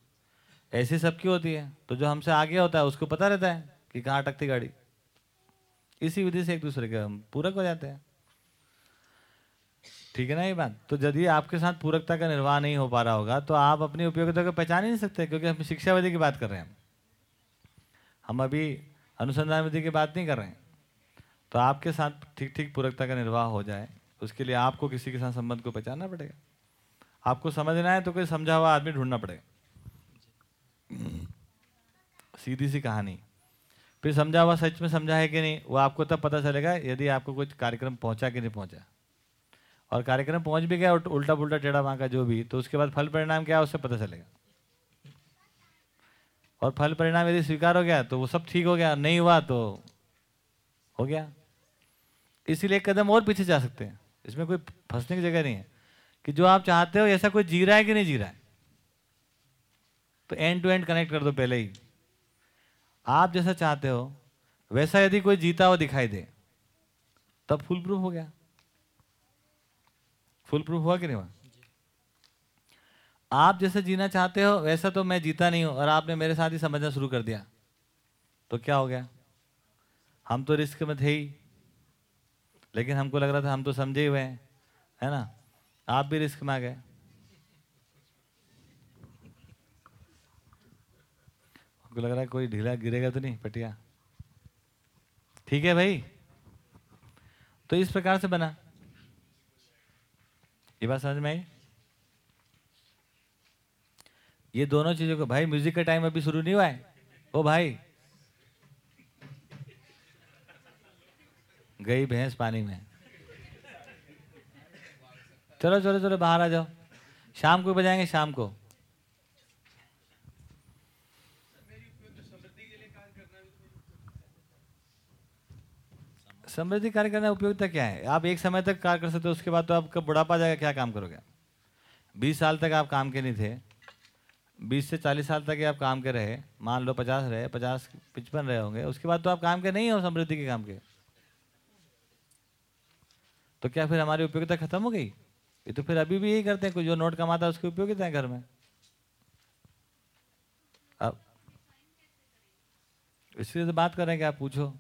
ऐसी सबकी होती है तो जो हमसे आगे होता है, उसको पता रहता है कि कहाँ अटकती गाड़ी। इसी विधि से एक दूसरे के हम पूरक हो जाते हैं। ठीक है ना ये बात? तो यदि आपके साथ पूरकता का निर्वाह नहीं हो पा रहा होगा तो आप अपनी उपयोगिता को पहचान ही नहीं सकते, क्योंकि हम शिक्षा विधि की बात कर रहे हैं। हम अभी अनुसंधान विधि की बात नहीं कर रहे हैं। तो आपके साथ ठीक ठीक पूरकता का निर्वाह हो जाए, उसके लिए आपको किसी के साथ संबंध को पहचानना पड़ेगा। आपको समझना है तो कोई समझा हुआ आदमी ढूंढना पड़ेगा। सीधी सी कहानी। फिर समझा हुआ सच में समझा है कि नहीं, वो आपको तब पता चलेगा यदि आपको कुछ कार्यक्रम पहुँचा कि नहीं पहुँचा। और कार्यक्रम पहुँच भी गया और उल्टा पुल्टा टेढ़ा वहाँ जो भी तो उसके बाद फल परिणाम क्या है उससे पता चलेगा। और फल परिणाम यदि स्वीकार हो गया तो वो सब ठीक हो गया, नहीं हुआ तो हो गया। इसीलिए कदम और पीछे जा सकते हैं। इसमें कोई फंसने की जगह नहीं है। कि जो आप चाहते हो, ऐसा कोई जी रहा है कि नहीं जी रहा है? तो एंड टू एंड कनेक्ट कर दो पहले ही। आप जैसा चाहते हो, वैसा यदि कोई जीता हुआ दिखाई दे, तब फुल प्रूफ हो गया। फुल प्रूफ हुआ कि नहीं हुआ? आप जैसे जीना चाहते हो, वैसा तो मैं जीता नहीं हूँ, और आपने मेरे साथ ही समझना शुरू कर दिया। तो क्या हो गया? हम तो रिस्क में थे ही, लेकिन हमको लग रहा था हम तो समझे हुए हैं, है ना? आप भी रिस्क में आ गए। हमको लग रहा है कोई ढीला गिरेगा तो नहीं, पटिया। ठीक है भाई। तो इस प्रकार से बना। ये बात समझ में आई? ये दोनों चीज़ों को, भाई, म्यूज़िक का टाइम अभी शुरू नहीं हुआ है। ओ भाई। गई भैंस पानी में। चलो चलो चलो, बाहर आ जाओ। शाम को बजाएँगे, शाम को। समृद्धि कार्य करने उपयोगिता क्या है? आप एक समय तक कार्य कर सकते हो, उसके बाद तो आपका बुढ़ापा जाएगा, क्या काम करोगे? बीस साल तक आप काम के नहीं थे, बीस से चालीस साल तक आप काम के रहे, मान लो पचास रहे, पचास, पचपन रहे होंगे, उसके बाद तो आप काम के नहीं हो, समृद्धि के काम के। तो क्या फिर हमारी उपयोगिता खत्म हो गई? ये तो फिर अभी भी यही करते हैं, कोई जो नोट कमाता है उसकी उपयोगिता है घर में? अब इसलिए तो बात करें रहे कि आप पूछो।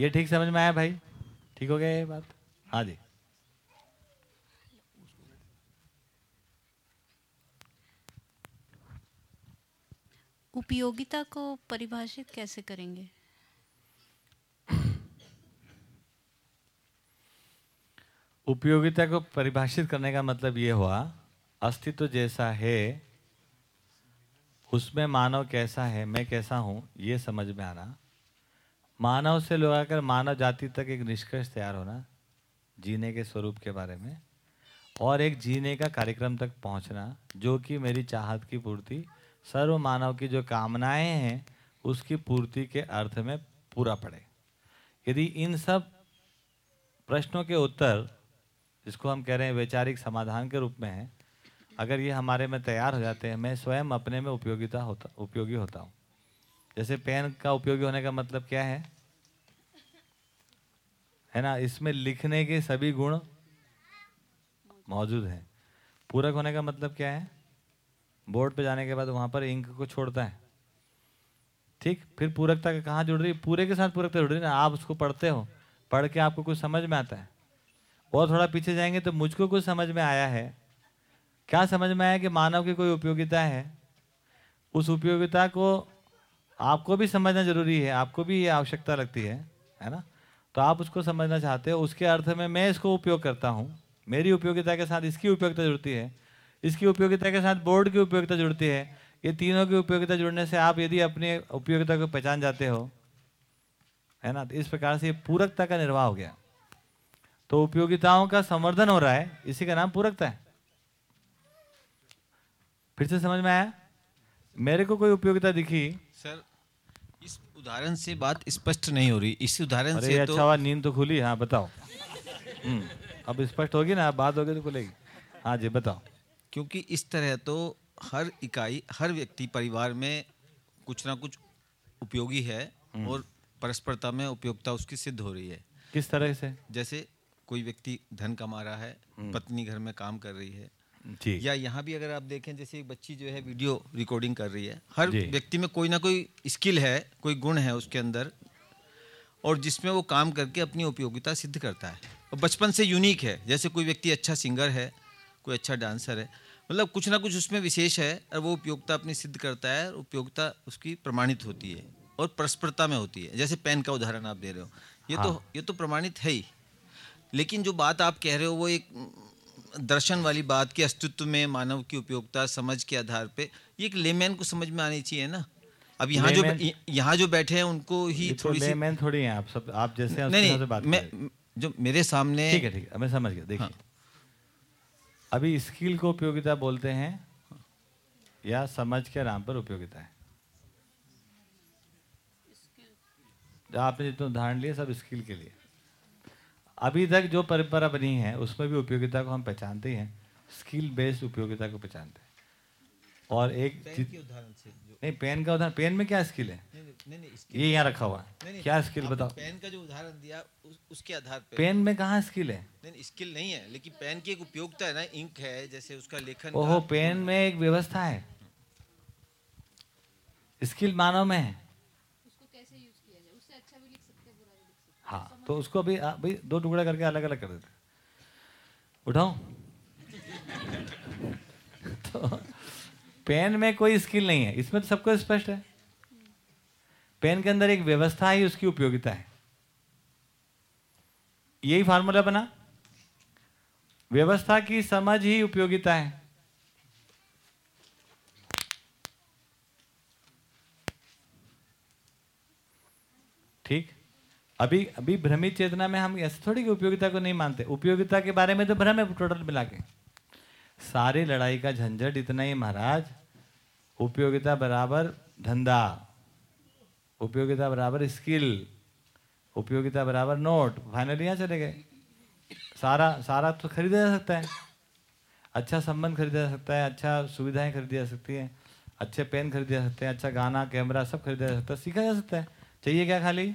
ये ठीक समझ में आया भाई? ठीक हो गया ये बात? हाँ जी। उपयोगिता को परिभाषित कैसे करेंगे? उपयोगिता को परिभाषित करने का मतलब ये हुआ, अस्तित्व जैसा है, उसमें मानव कैसा है, मैं कैसा हूँ, ये समझ में आना। मानव से लगाकर मानव जाति तक एक निष्कर्ष तैयार होना, जीने के स्वरूप के बारे में, और एक जीने का कार्यक्रम तक पहुँचना, जो कि मेरी चाहत की पूर्ति सर्व मानव की जो कामनाएँ हैं, उसकी पूर्ति के अर्थ में पूरा पड़े। यदि इन सब प्रश्नों के उत्तर, जिसको हम कह रहे हैं वैचारिक समाधान के रूप में है, अगर ये हमारे में तैयार हो जाते हैं, मैं स्वयं अपने में उपयोगिता होता, उपयोगी होता हूँ। जैसे पेन का उपयोगी होने का मतलब क्या है? है ना, इसमें लिखने के सभी गुण मौजूद हैं। पूरक होने का मतलब क्या है? बोर्ड पे जाने के बाद वहाँ पर इंक को छोड़ता है। ठीक? फिर पूरकता का कहाँ जुड़ रही? है पूरे के साथ पूरकता जुड़ रही है ना? आप उसको पढ़ते हो। पढ़ के आपको कुछ समझ में आता है। और थोड़ा पीछे जाएँगे तो मुझको कुछ समझ में आया है। क्या समझ में आया कि मानव की कोई उपयोगिता है? उस उपयोगिता को आपको भी समझना ज़रूरी है। आपको भी ये आवश्यकता लगती है है ना? तो आप उसको समझना चाहते हो। उसके अर्थ में मैं इसको उपयोग करता हूँ। मेरी उपयोगिता के साथ इसकी उपयोगिता जुड़ती है। इसकी उपयोगिता के साथ बोर्ड की उपयोगिता जुड़ती है। ये तीनों की उपयोगिता जुड़ने से आप यदि अपनी उपयोगिता को पहचान जाते हो है ना तो इस प्रकार से पूरकता का निर्वाह हो गया। तो उपयोगिताओं का संवर्धन हो रहा है इसी का नाम पूरकता है। फिर से समझ में आया? मेरे को कोई उपयोगिता दिखी? सर इस उदाहरण से बात स्पष्ट नहीं हो रही। इस उदाहरण से अच्छा तो नींद तो खुली। हाँ बताओ। हम्म, अब स्पष्ट होगी ना बात होगी तो खुलेगी। हाँ जी बताओ। क्योंकि इस तरह तो हर इकाई हर व्यक्ति परिवार में कुछ ना कुछ उपयोगी है हम्म। और परस्परता में उपयोगिता उसकी सिद्ध हो रही है। किस तरह से? जैसे कोई व्यक्ति धन कमा रहा है हम्म। पत्नी घर में काम कर रही है ठीक या यहाँ भी अगर आप देखें जैसे एक बच्ची जो है वीडियो रिकॉर्डिंग कर रही है हर व्यक्ति में कोई ना कोई स्किल है कोई गुण है उसके अंदर और जिसमें वो काम करके अपनी उपयोगिता सिद्ध करता है। और बचपन से यूनिक है जैसे कोई व्यक्ति अच्छा सिंगर है कोई अच्छा डांसर है मतलब कुछ ना कुछ उसमें विशेष है और वो उपयोगिता अपनी सिद्ध करता है और उपयोगिता उसकी प्रमाणित होती है और परस्परता में होती है जैसे पेन का उदाहरण आप दे रहे हो ये हाँ। तो हाँ। ये तो प्रमाणित है ही लेकिन जो बात आप कह रहे हो वो एक दर्शन वाली बात कि अस्तित्व में मानव की उपयोगिता समझ के आधार पे ये एक लेमैन को समझ में आनी चाहिए ना अब यहाँ जो यहाँ जो बैठे हैं उनको ही तो थोड़ी सी थोड़ी हैं आप सब आप जैसे नहीं नहीं मैं जो मेरे सामने ठीक है ठीक है मैं समझ गया देखिए हाँ। अभी स्किल को उपयोगिता बोलते हैं या समझ के नाम पर उपयोगिता है? जो आपने जितने उदाहरण लिए सब स्किल के लिए। अभी तक जो परंपरा बनी है उसमें भी उपयोगिता को हम पहचानते हैं स्किल बेस्ड उपयोगिता को पहचानते हैं। और एक उदाहरण से। नहीं पेन का उदाहरण पेन में क्या स्किल है? नहीं नहीं ये यहाँ रखा हुआ है। क्या स्किल बताओ? पेन का जो उदाहरण दिया उस, उसके आधार पे। पेन में कहाँ स्किल है? नहीं नहीं, स्किल नहीं है लेकिन पेन की एक उपयोगिता है ना इंक है जैसे उसका लेखन ओहो पेन में एक व्यवस्था है। स्किल मानव में है। हाँ तो उसको भी आ, भाई दो टुकड़ा करके अलग अलग कर देते उठाओ तो पेन में कोई स्किल नहीं है। इसमें तो सबको स्पष्ट है। पेन के अंदर एक व्यवस्था ही, उसकी उपयोगिता है। यही फार्मूला बना। व्यवस्था की समझ ही उपयोगिता है। ठीक? अभी अभी भ्रमित चेतना में हम ऐसे थोड़ी कि उपयोगिता को नहीं मानते। उपयोगिता के बारे में तो भ्रम है टोटल मिला के। सारी लड़ाई का झंझट इतना ही महाराज। उपयोगिता बराबर धंधा, उपयोगिता बराबर स्किल उपयोगिता बराबर नोट फाइनली यहाँ चले गए। सारा सारा तो खरीदा जा सकता है। अच्छा संबंध खरीदा जा सकता है अच्छा सुविधाएँ खरीदी जा सकती हैं, अच्छे पेन खरीदे जा सकते हैं अच्छा गाना कैमरा सब खरीदा जा सकता है, सीखा जा सकता है। चाहिए क्या खाली?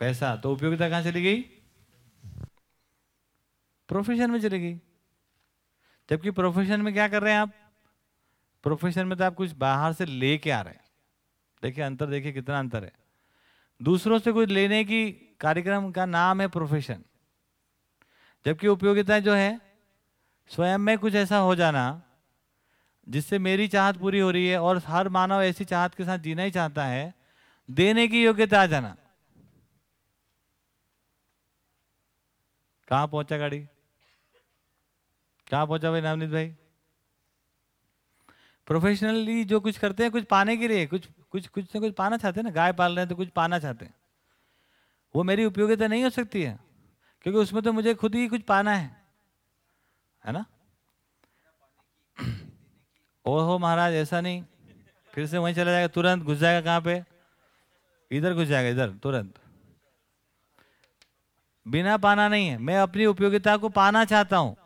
पैसा तो उपयोगिता कहाँ चली गई? प्रोफेशन में चली गई। जबकि प्रोफेशन में क्या कर रहे हैं आप? प्रोफेशन में तो आप कुछ बाहर से लेके आ रहे हैं। देखिए, अंतर देखिए कितना अंतर है। दूसरों से कुछ लेने की कार्यक्रम का नाम है प्रोफेशन। जबकि उपयोगिता जो है, स्वयं में कुछ ऐसा हो जाना, जिससे मेरी चाहत पूरी हो रही है और हर मानव ऐसी चाहत के साथ जीना ही चाहता है, देने की योग्यता आ जाना। कहाँ पहुँचा गाड़ी? कहाँ पहुँचा भाई नवनीत भाई? प्रोफेशनली जो कुछ करते हैं, कुछ पाने के लिए, कुछ कुछ कुछ ना कुछ पाना चाहते हैं ना, गाय पाल रहे हैं तो कुछ पाना चाहते हैं। वो मेरी उपयोगिता नहीं हो सकती है, क्योंकि उसमें तो मुझे खुद ही कुछ पाना है। है ना? ओहो महाराज, ऐसा नहीं। फिर से वहीं चला जाएगा, तुरंत घुस जाएगा कहाँ पे? इधर घुस जाएगा, इधर, तुरंत। बिना पाना नहीं है, मैं अपनी उपयोगिता को पाना चाहता हूँ।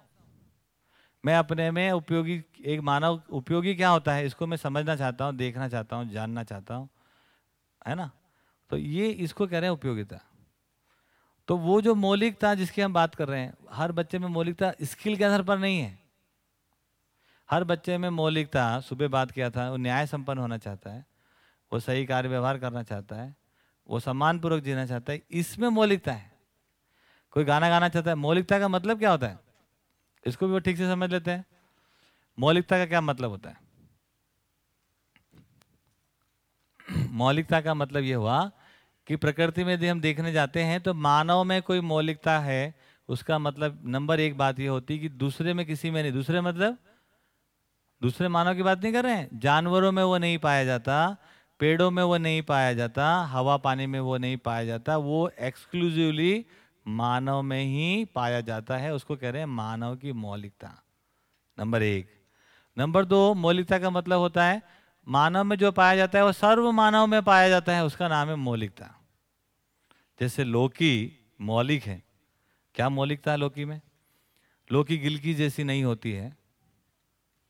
मैं अपने में उपयोगी, एक मानव उपयोगी क्या होता है? इसको मैं समझना चाहता हूँ, देखना चाहता हूँ, जानना चाहता हूँ। है ना? तो ये इसको कह रहे हैं उपयोगिता। तो वो जो मौलिकता जिसकी हम बात कर रहे हैं, हर बच्चे में मौलिकता स्किल के आधार पर नहीं है। हर बच्चे में मौलिकता, सुबह बात किया था, वो न्याय संपन्न होना चाहता है, वो सही कार्य व्यवहार करना चाहता है, वो सम्मानपूर्वक जीना चाहता है, इसमें मौलिकता है। कोई गाना गाना चाहता है, मौलिकता का मतलब क्या होता है? इसको भी ठीक से समझ लेते हैं। मौलिकता का क्या मतलब होता है? मौलिकता का मतलब ये हुआ कि प्रकृति में यदि हम देखने जाते हैं तो मानव में कोई मौलिकता है, उसका मतलब नंबर एक बात ये होती कि दूसरे में किसी में नहीं। दूसरे मतलब? दूसरे मानव की बात नहीं कर रहे हैं? जानवरों में वो नहीं पाया जाता, पेड़ों में वो नहीं पाया जाता, हवा पानी में वो नहीं पाया जाता, वो एक्सक्लूसिवली मानव में ही पाया जाता है, उसको कह रहे हैं मानव की मौलिकता। नंबर एक। नंबर दो, मौलिकता का मतलब होता है, मानव में जो पाया जाता है, वो सर्व मानव में पाया जाता है, उसका नाम है मौलिकता। जैसे लोकी मौलिक है, क्या मौलिकता है लोकी में? लोकी गिलकी जैसी नहीं होती है,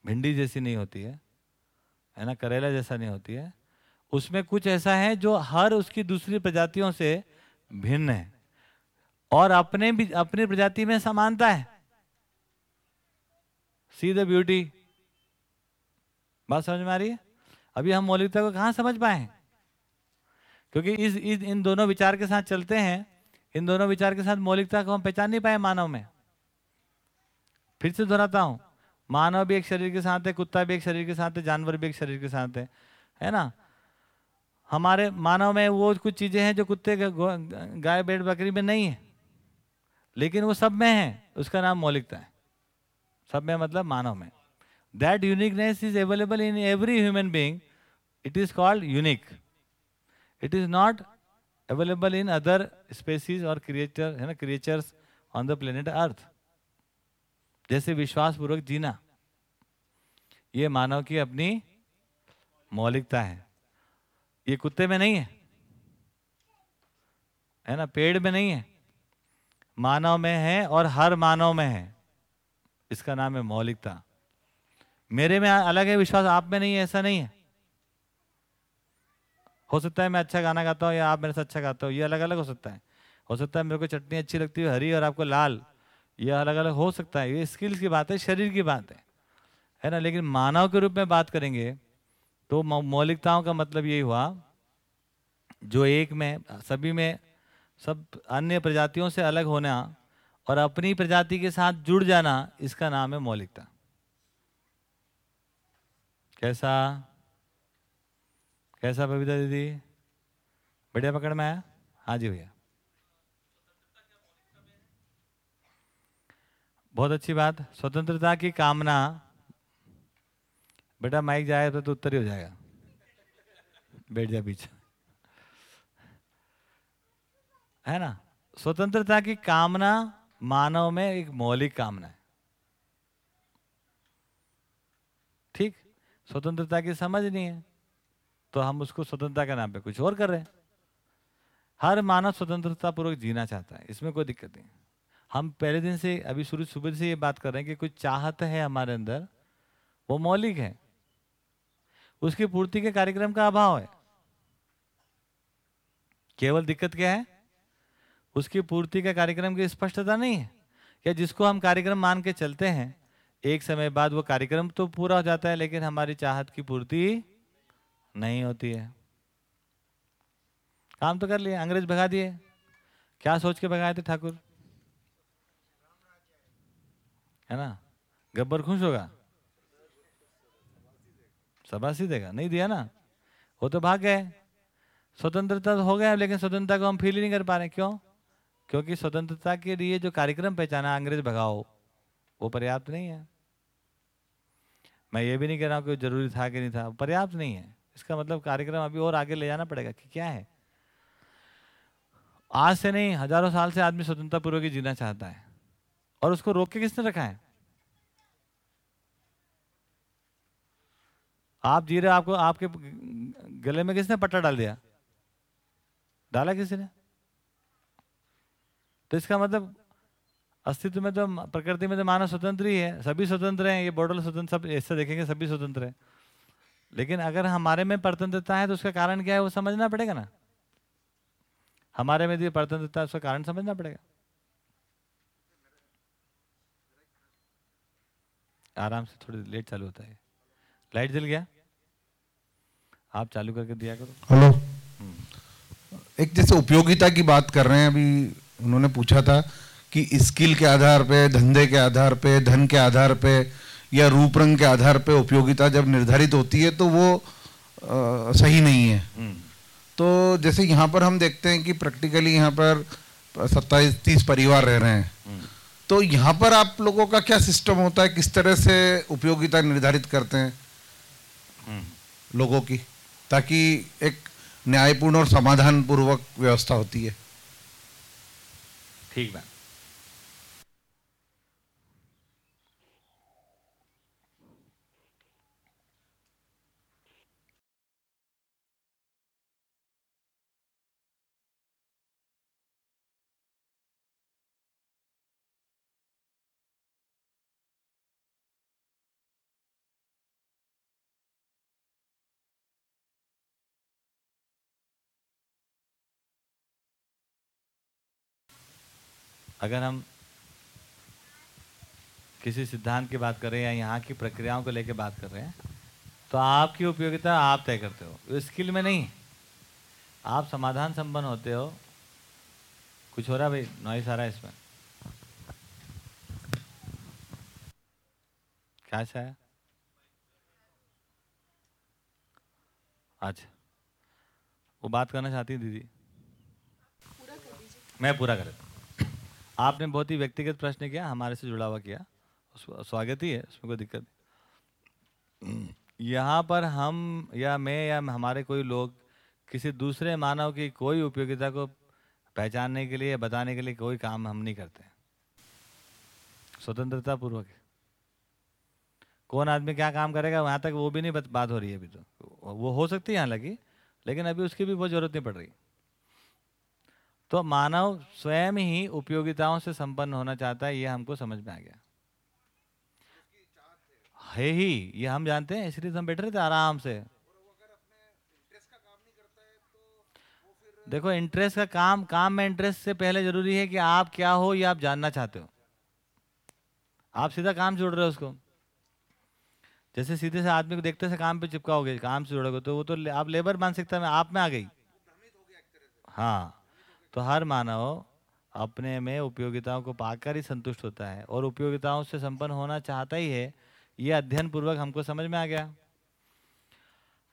भिंडी जैसी नहीं होती है है ना, करेला जैसा नहीं होती है। उसमें कुछ ऐसा है जो हर उसकी दूसरी प्रजातियों से भिन्न है। और अपने भी अपनी प्रजाति में समानता है। सी द ब्यूटी बात समझ में आ रही है? अभी हम मौलिकता को कहाँ समझ पाए क्योंकि इस, इस इन दोनों विचार के साथ चलते हैं इन दोनों विचार के साथ मौलिकता को हम पहचान नहीं पाए मानव में। फिर से दोहराता हूँ मानव भी एक शरीर के साथ है कुत्ता भी एक शरीर के साथ है जानवर भी एक शरीर के साथ है है ना? हमारे मानव में वो कुछ चीज़ें हैं जो कुत्ते गाय बेड़ बकरी में नहीं है। लेकिन वो सब में है, उसका नाम मौलिकता है सब में मतलब मानव में। That uniqueness is available in every human being it is called unique it is not available in other species और क्रिएचर है ना creatures on the planet earth जैसे विश्वासपूर्वक जीना। ये मानव की अपनी मौलिकता है। ये कुत्ते में नहीं है। है ना, पेड़ में नहीं है। मानव में है और हर मानव में है। इसका नाम है मौलिकता। मेरे में अलग है विश्वास, आप में नहीं है, ऐसा नहीं है। हो सकता है मैं अच्छा गाना गाता हूँ या आप मेरे से अच्छा गाता हो, ये अलग अलग हो सकता है। हो सकता है मेरे को चटनी अच्छी लगती है, हरी और आपको लाल, ये अलग अलग हो सकता है। ये स्किल्स की बात है, शरीर की बात है। है ना? लेकिन मानव के रूप में बात करेंगे तो मौलिकताओं का मतलब यही हुआ, जो एक में, सभी में सब अन्य प्रजातियों से अलग होना और अपनी प्रजाति के साथ जुड़ जाना इसका नाम है मौलिकता। कैसा? कैसा बबीता दीदी? बढ़िया पकड़ में आया? हाँ जी भैया। बहुत अच्छी बात। स्वतंत्रता की कामना। बेटा माइक जाए तो, तो उत्तर ही हो जाएगा। बैठ जा पीछे। है ना? स्वतंत्रता की कामना मानव में एक मौलिक कामना है। ठीक? स्वतंत्रता की समझ नहीं है तो हम उसको स्वतंत्रता के नाम पे कुछ और कर रहे हैं। हर मानव स्वतंत्रता पूर्वक जीना चाहता है, इसमें कोई दिक्कत नहीं हम पहले दिन से, अभी शुरू सुबह से ये बात कर रहे हैं कि कुछ चाहत है हमारे अंदर, वो मौलिक है। उसकी पूर्ति के कार्यक्रम का अभाव है। केवल दिक्कत क्या है? उसकी पूर्ति का कार्यक्रम की स्पष्टता नहीं है। या जिसको हम कार्यक्रम मान के चलते हैं, एक समय बाद वो कार्यक्रम तो पूरा हो जाता है, लेकिन हमारी चाहत की पूर्ति नहीं होती है। काम तो कर लिया अंग्रेज़ भगा दिए। क्या सोच के भगाए थे ठाकुर? है ना? गब्बर खुश होगा। सबासी देगा। नहीं दिया ना? वो तो भाग गए। स्वतंत्रता तो हो गया, लेकिन स्वतंत्रता को हम फील ही नहीं कर पा रहे क्यों? क्योंकि स्वतंत्रता के लिए जो कार्यक्रम पहचाना, अंग्रेज़ भगाओ, वो पर्याप्त नहीं है। मैं ये भी नहीं कह रहा हूँ कि ज़रूरी था कि नहीं था पर्याप्त नहीं है। इसका मतलब कार्यक्रम अभी और आगे ले जाना पड़ेगा कि क्या है। आज से नहीं, हज़ारों साल से आदमी स्वतंत्रता पूर्वक जीना चाहता है। और उसको रोक के किसने रखा है? आप जी रहे आपको, आपके गले में किसने पट्टा डाल दिया? डाला किसी ने? तो इसका मतलब अस्तित्व में तो प्रकृति में तो मानव स्वतंत्र ही है सभी स्वतंत्र हैं ये बॉर्डर स्वतंत्र सब ऐसा देखेंगे सभी स्वतंत्र हैं। लेकिन अगर हमारे में परतंत्रता है तो उसका कारण क्या है वो समझना पड़ेगा ना? हमारे में यदि परतंत्रता उसका कारण समझना पड़ेगा। आराम से थोड़ी लेट चालू होता है। लाइट जल गया? आप चालू करके दिया करो। हेलो। एक जैसे उपयोगिता की बात कर रहे हैं अभी उन्होंने पूछा था कि स्किल के आधार पे धंधे के आधार पे धन के आधार पे या रूप रंग के आधार पे उपयोगिता जब निर्धारित होती है तो वो आ, सही नहीं है हम्म। तो जैसे यहाँ पर हम देखते हैं कि प्रैक्टिकली यहाँ पर सत्ताईस तीस परिवार रह रहे हैं हम्म। तो यहाँ पर आप लोगों का क्या सिस्टम होता है किस तरह से उपयोगिता निर्धारित करते हैं हम्म। लोगों की ताकि एक न्यायपूर्ण और समाधान पूर्वक व्यवस्था होती है ठीक बात अगर हम किसी सिद्धांत की बात कर रहे हैं या यहाँ की प्रक्रियाओं को लेकर बात कर रहे हैं तो आपकी उपयोगिता आप तय करते हो। स्किल में नहीं। आप समाधान संपन्न होते हो। कुछ हो रहा है भाई? नॉइस आ रहा है इसमें। क्या है? अच्छा। वो बात करना चाहती है दीदी। मैं पूरा कर देता। आपने बहुत ही व्यक्तिगत प्रश्न किया, हमारे से जुड़ा हुआ किया। स्वागत ही है उसमें कोई दिक्कत नहीं। यहाँ पर हम या मैं या हमारे कोई लोग किसी दूसरे मानव की कोई उपयोगिता को पहचानने के लिए बताने के लिए कोई काम हम नहीं करते। स्वतंत्रता पूर्वक। कौन आदमी क्या काम करेगा, वहाँ तक वो भी नहीं बात हो रही है अभी तो। वो हो सकती है यहाँ लगी, लेकिन अभी उसकी भी बहुत ज़रूरत नहीं पड़ रही। तो मानव स्वयं ही उपयोगिताओं से संपन्न होना चाहता है, ये हमको समझ में आ गया। है ही, ये हम जानते हैं, इसलिए तो हम बैठ रहे थे आराम से। देखो इंटरेस्ट का काम काम में इंटरेस्ट से पहले ज़रूरी है कि आप क्या हो, ये आप जानना चाहते हो। आप सीधा काम से जुड़ रहे हो उसको। जैसे सीधे से आदमी को देखते से काम पे चिपकाओगे, काम से जुड़ोगे तो वो तो आप लेबर मानसिकता में आप में आ गई। हाँ। तो हर मानव अपने में उपयोगिताओं को पाकर ही संतुष्ट होता है और उपयोगिताओं से संपन्न होना चाहता ही है, ये अध्ययन पूर्वक हमको समझ में आ गया।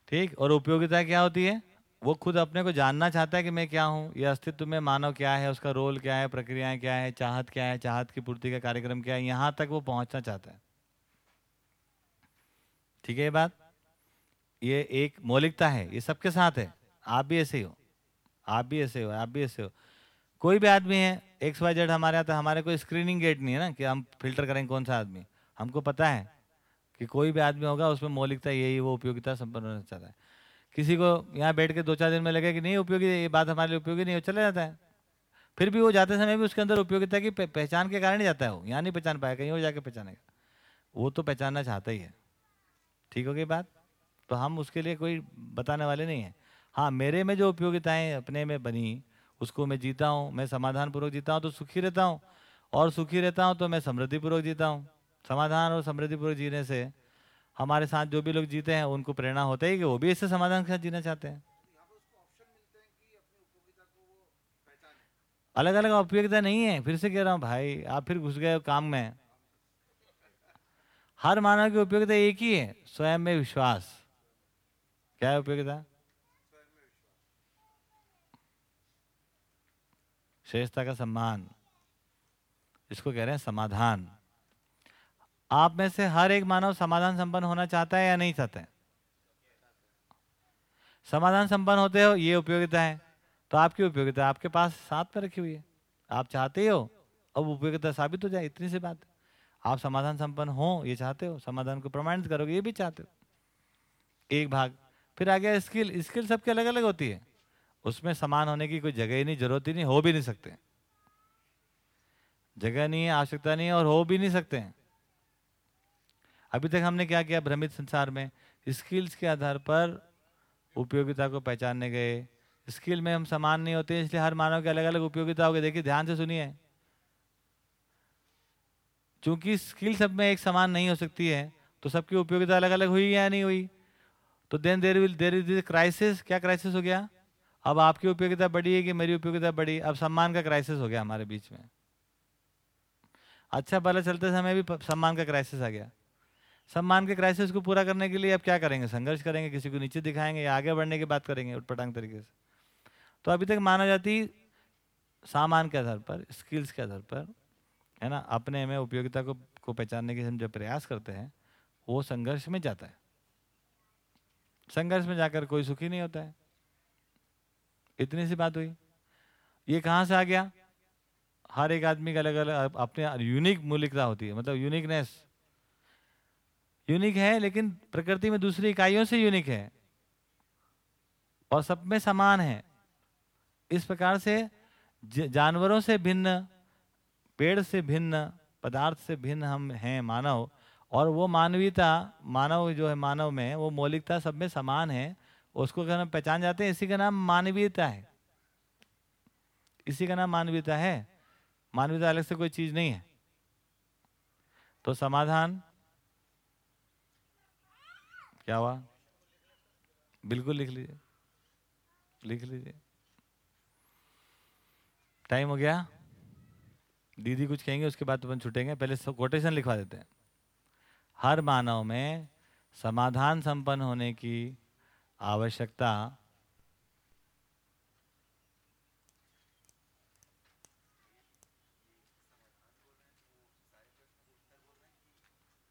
ठीक? और उपयोगिता क्या होती है? वो खुद अपने को जानना चाहता है कि मैं क्या हूँ, ये अस्तित्व में मानव क्या है, उसका रोल क्या है, प्रक्रियाएँ क्या है, चाहत क्या है, चाहत की पूर्ति का कार्यक्रम क्या है, यहाँ तक वो पहुँचना चाहता है। ठीक है ये बात? ये एक मौलिकता है, ये सबके साथ है, आप भी ऐसे ही हो। आप भी ऐसे हो, आप भी ऐसे हो। कोई भी आदमी है एक्स वाई जेड हमारे यहाँ तो हमारे कोई स्क्रीनिंग गेट नहीं है ना कि हम फ़िल्टर करेंगे कौन सा आदमी। हमको पता है कि कोई भी आदमी होगा, उसमें मौलिकता यही वो उपयोगिता संपन्न होना चाहता है। किसी को यहाँ बैठ के दो चार दिन में लगे कि नहीं, उपयोगी, ये बात हमारे लिए उपयोगी नहीं हो चला जाता है। फिर भी वो जाते समय भी उसके अंदर उपयोगिता की पह- पहचान के कारण ही जाता है वो, यहाँ नहीं पहचान पाया, कहीं और जाके पहचानेगा। वो तो पहचानना चाहता ही है। ठीक हो गई बात? तो हम उसके लिए कोई बताने वाले नहीं हैं। हाँ मेरे में जो उपयोगिताएँ अपने में बनी, उसको मैं जीता हूँ, मैं समाधान पूर्वक जीता हूँ तो सुखी रहता हूँ। और सुखी रहता हूँ तो मैं समृद्धि पूर्वक जीता हूँ। समाधान और समृद्धि पूर्वक जीने से हमारे साथ जो भी लोग जीते हैं, उनको प्रेरणा होता है कि वो भी इससे समाधान के साथ जीना चाहते हैं। अलग अलग उपयोगिता नहीं है। फिर से कह रहा हूँ, भाई, आप फिर घुस गए काम में। हर मानव की उपयोगिता एक ही है, स्वयं में विश्वास। क्या है उपयोगिता? श्रेष्ठता का सम्मान, इसको कह रहे हैं समाधान। आप में से हर एक मानव समाधान संपन्न होना चाहता है या नहीं चाहता है? समाधान संपन्न होते हो, ये उपयोगिता है। तो आपकी उपयोगिता आपके पास साथ में रखी हुई है। आप चाहते हो, अब उपयोगिता साबित हो जाए, इतनी सी बात। आप समाधान संपन्न हो, ये चाहते हो, समाधान को प्रमाणित करोगे, ये भी चाहते हो। एक भाग, फिर आ गया स्किल स्किल सबके अलग अलग होती है। उसमें समान होने की कोई जगह ही नहीं, ज़रूरत ही नहीं, हो भी नहीं सकते। जगह नहीं है, आवश्यकता नहीं है और हो भी नहीं सकते अभी तक हमने क्या किया भ्रमित संसार में? स्किल्स के आधार पर उपयोगिता को पहचानने गए। स्किल में हम समान नहीं होते, इसलिए हर मानव की अलग अलग उपयोगिता होगी। देखिए, ध्यान से सुनिए। चूँकि स्किल सब में एक समान नहीं हो सकती है तो सबकी उपयोगिता अलग अलग हुई या नहीं हुई? तो then there will there is crisis क्या क्राइसिस हो गया? अब आपकी उपयोगिता बढ़ी है कि मेरी उपयोगिता बढ़ी? अब सम्मान का क्राइसिस हो गया हमारे बीच में। अच्छा भला चलते समय भी सम्मान का क्राइसिस आ गया। सम्मान के क्राइसिस को पूरा करने के लिए अब क्या करेंगे? संघर्ष करेंगे? किसी को नीचे दिखाएँगे? या आगे बढ़ने की बात करेंगे उटपटांग तरीके से? तो अभी तक मानव जाति सामान के आधार पर स्किल्स के आधार पर, है ना, अपने में उपयोगिता को को पहचानने के हम जब प्रयास करते हैं, वो संघर्ष में जाता है। संघर्ष में जाकर कोई सुखी नहीं होता है। इतनी सी बात हुई। ये कहाँ से आ गया? हर एक आदमी का अलग अलग अपने यूनिक मौलिकता होती है मतलब यूनिकनेस यूनिक है, लेकिन प्रकृति में दूसरी इकाइयों से यूनिक है। और सब में समान है। इस प्रकार से जानवरों से भिन्न, पेड़ से भिन्न, पदार्थ से भिन्न हम हैं मानव। और वो मानवीयता, मानव जो है मानव में वो मौलिकता सब में समान है। उसको अगर हम पहचान जाते हैं? इसी का नाम मानवीयता है। इसी का नाम मानवीयता है। मानवीयता अलग से कोई चीज़ नहीं है। तो समाधान क्या हुआ? बिल्कुल लिख लीजिए। लिख लीजिए। टाइम हो गया। दीदी कुछ कहेंगे, उसके बाद अपन छुटेंगे। पहले कोटेशन लिखवा देते हैं। हर मानव में समाधान संपन्न होने की आवश्यकता।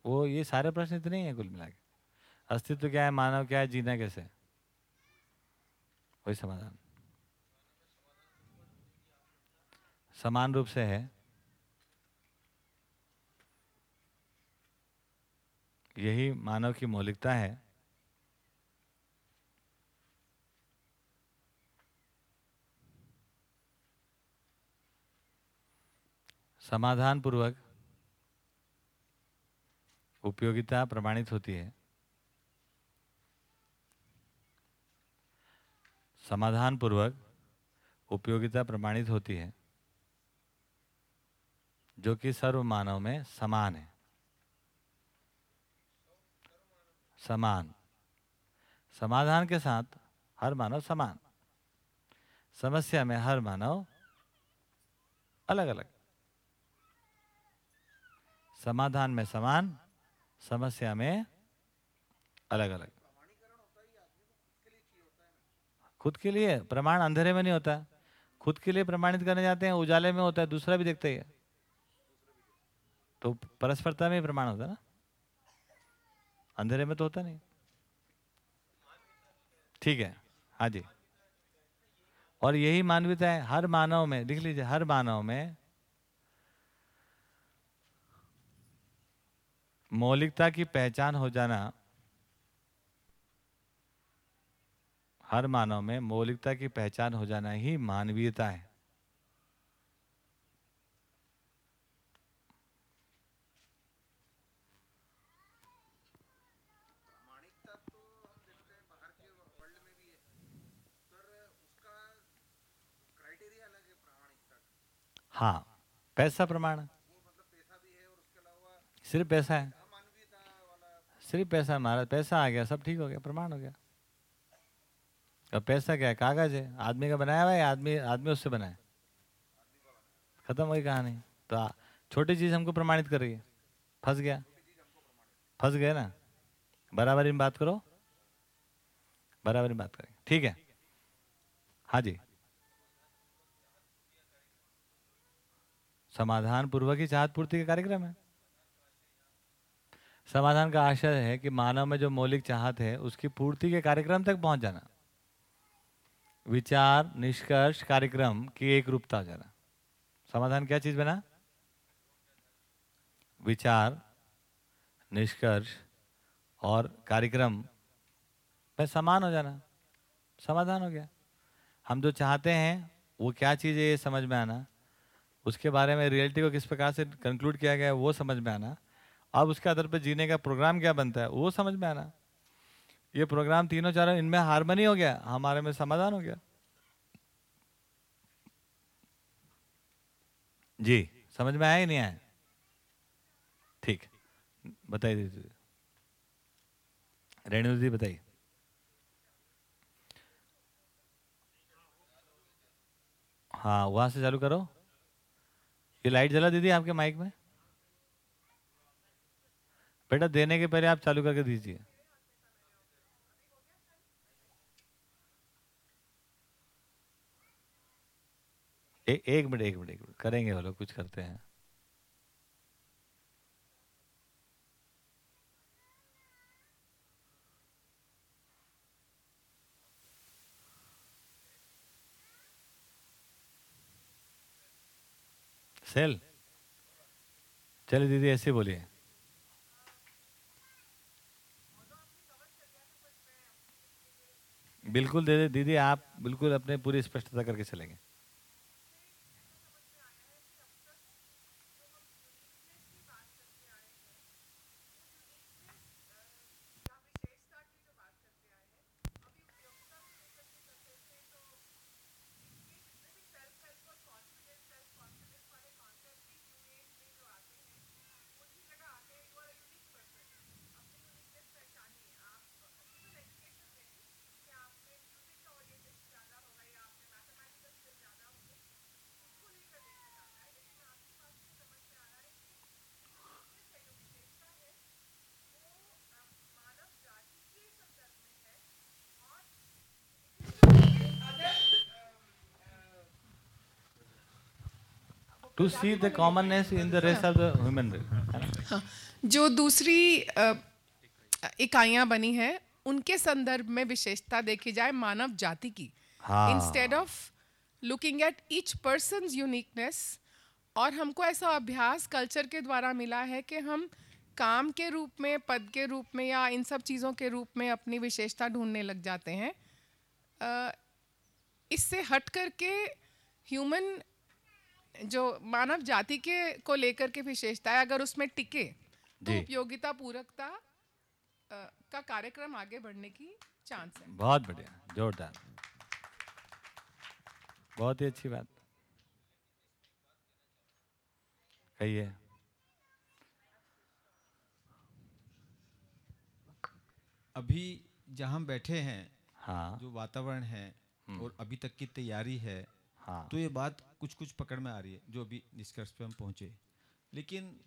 वो ये सारे प्रश्न इतने ही हैं कुल मिला के। अस्तित्व क्या है, मानव क्या है, जीना कैसे वही समाधान? समान रूप से है। यही मानव की मौलिकता है। समाधान पूर्वक उपयोगिता प्रमाणित होती है। समाधान पूर्वक उपयोगिता प्रमाणित होती है, जो कि सर्व मानव में समान है। समान। समाधान के साथ हर मानव समान। समस्या में हर मानव अलग अलग समाधान में समान, समस्या में अलग अलग खुद के लिए प्रमाण अंधेरे में नहीं होता। खुद के लिए प्रमाणित करने जाते हैं, उजाले में होता है, दूसरा भी देखते ही। तो परस्परता में प्रमाण होता है ना? अंधेरे में तो होता नहीं। ठीक है हाँ जी। और यही मानवीयता है हर मानव में लिख लीजिए, हर मानव में मौलिकता की पहचान हो जाना हर मानव में मौलिकता की पहचान हो जाना ही मानवीयता है। हाँ पैसा प्रमाण। सिर्फ़ पैसा है। सिर्फ़ पैसा महाराज, पैसा आ गया, सब ठीक हो गया, प्रमाण हो गया। अब पैसा क्या है? कागज़ है। आदमी का बनाया हुआ है आदमी आदमी उससे बनाया खत्म वही कहानी। तो छोटी चीज़ हमको प्रमाणित कर रही है। फंस गया। फंस गए ना? बराबरी में बात करो। बराबरी में बात करें ठीक है। हाँ जी। समाधान पूर्वक ही चाहत पूर्ति का कार्यक्रम है। समाधान का आशय है कि मानव में जो मौलिक चाहत है, उसकी पूर्ति के कार्यक्रम तक पहुँच जाना। विचार, निष्कर्ष, कार्यक्रम की एक रूपता जाना। समाधान क्या चीज़ बना? विचार, निष्कर्ष और कार्यक्रम में समान हो जाना। समाधान हो गया। हम जो चाहते हैं, वो क्या चीज़ है, ये समझ में आना। उसके बारे में रियलिटी को किस प्रकार से कंक्लूड किया गया है, वो समझ में आना। अब उसके आधार पर जीने का प्रोग्राम क्या बनता है? वो समझ में आना। ये प्रोग्राम तीनों चारों, इनमें हारमोनी हो गया, हमारे में समाधान हो गया। जी, समझ में आया ही नहीं आया? ठीक, बताइए रेणु जी बताइए। हाँ वहाँ से चालू करो। ये लाइट जला दीदी आपके माइक में? बेटा देने के पहले आप चालू करके दीजिए। एक मिनट एक मिनट एक मिनट। करेंगे वो लोग, कुछ करते हैं। सेल। चलिए दीदी, ऐसे बोलिए। बिल्कुल दे दे दीदी आप बिल्कुल अपने पूरी स्पष्टता करके चलेंगे। To see the commonness in the rest of the human हाँ, जो दूसरी इकाइयाँ बनी हैं उनके संदर्भ में विशेषता देखी जाए मानव जाति की। हाँ। Instead of looking at each person uniqueness और हमको ऐसा अभ्यास कल्चर के द्वारा मिला है कि हम काम के रूप में पद के रूप में या इन सब चीज़ों के रूप में अपनी विशेषता ढूँढने लग जाते हैं। इससे हट करके ह्यूमन जो मानव जाति के को लेकर के विशेषता है अगर उसमें टिके तो उपयोगिता पूरकता का कार्यक्रम आगे बढ़ने की चांस है। बहुत बढ़िया जोरदार। बहुत ही अच्छी बात। कहिए। अभी जहाँ हम बैठे हैं हाँ। जो वातावरण है और अभी तक की तैयारी है हाँ। तो ये बात कुछ कुछ पकड़ में आ रही है जो अभी निष्कर्ष पे हम पहुँचे। लेकिन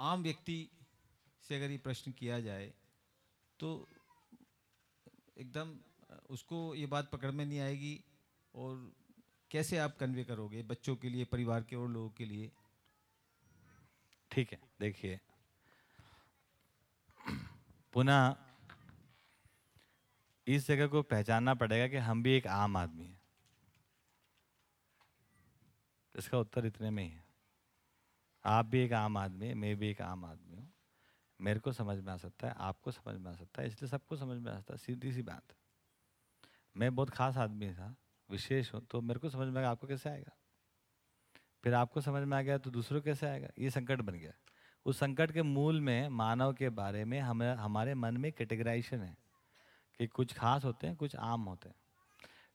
आम व्यक्ति से अगर ये प्रश्न किया जाए तो एकदम उसको ये बात पकड़ में नहीं आएगी और कैसे आप कन्वे करोगे बच्चों के लिए परिवार के और लोगों के लिए? ठीक है देखिए। पुनः इस जगह को पहचानना पड़ेगा कि हम भी एक आम आदमी हैं। इसका उत्तर इतने में ही है। आप भी एक आम आदमी मैं भी एक आम आदमी हूँ। मेरे को समझ में आ सकता है, आपको समझ में आ सकता है, इसलिए सबको समझ में आ सकता है, सीधी सी बात। मैं बहुत खास आदमी था, विशेष हूँ तो मेरे को समझ में आएगा आपको कैसे आएगा? फिर आपको समझ में आ गया तो दूसरों कैसे आएगा? ये संकट बन गया। उस संकट के मूल में, मानव के बारे में हमें, हमारे मन में कैटेगराइजेशन है कि कुछ खास होते हैं, कुछ आम होते हैं।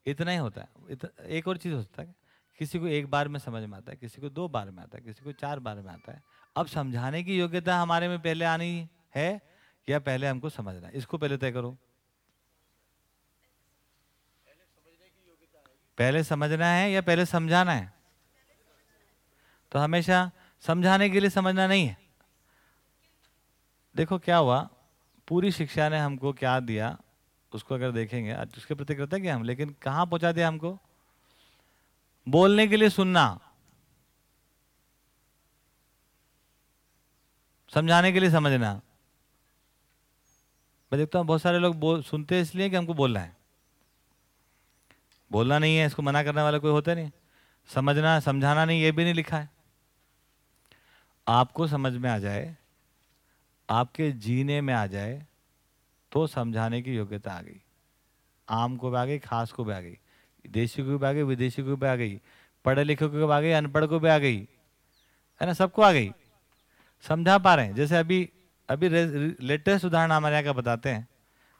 इतना ही होता है। एक और चीज़ होता है। किसी को एक बार में समझ में आता है, किसी को दो बार में आता है, किसी को चार बार में आता है। अब समझाने की योग्यता हमारे में पहले आनी है या पहले हमको समझना है? इसको पहले तय करो। पहले समझना है या पहले समझाना है? तो हमेशा समझाने के लिए समझना नहीं है। देखो क्या हुआ, पूरी शिक्षा ने हमको क्या दिया, उसको अगर देखेंगे उसके प्रति हैं हम, लेकिन कहाँ पहुँचा दिया हमको? बोलने के लिए सुनना। समझाने के लिए समझना। मैं देखता हूँ, बहुत सारे लोग बोल सुनते इसलिए कि हमको बोलना है। बोलना नहीं है, इसको मना करने वाला कोई होता नहीं। समझना, समझाना नहीं, ये भी नहीं लिखा है। आपको समझ में आ जाए, आपके जीने में आ जाए तो समझाने की योग्यता आ गई। आम को भी आ गई, खास को भी आ गई। देशी को भी आ गई, विदेशी को भी आ गई पढ़े लिखे को भी आ गई, अनपढ़ को भी आ गई, है ना? सबको आ गई। समझा पा रहे हैं? जैसे अभी अभी लेटेस्ट उदाहरण हमारे यहाँ का बताते हैं।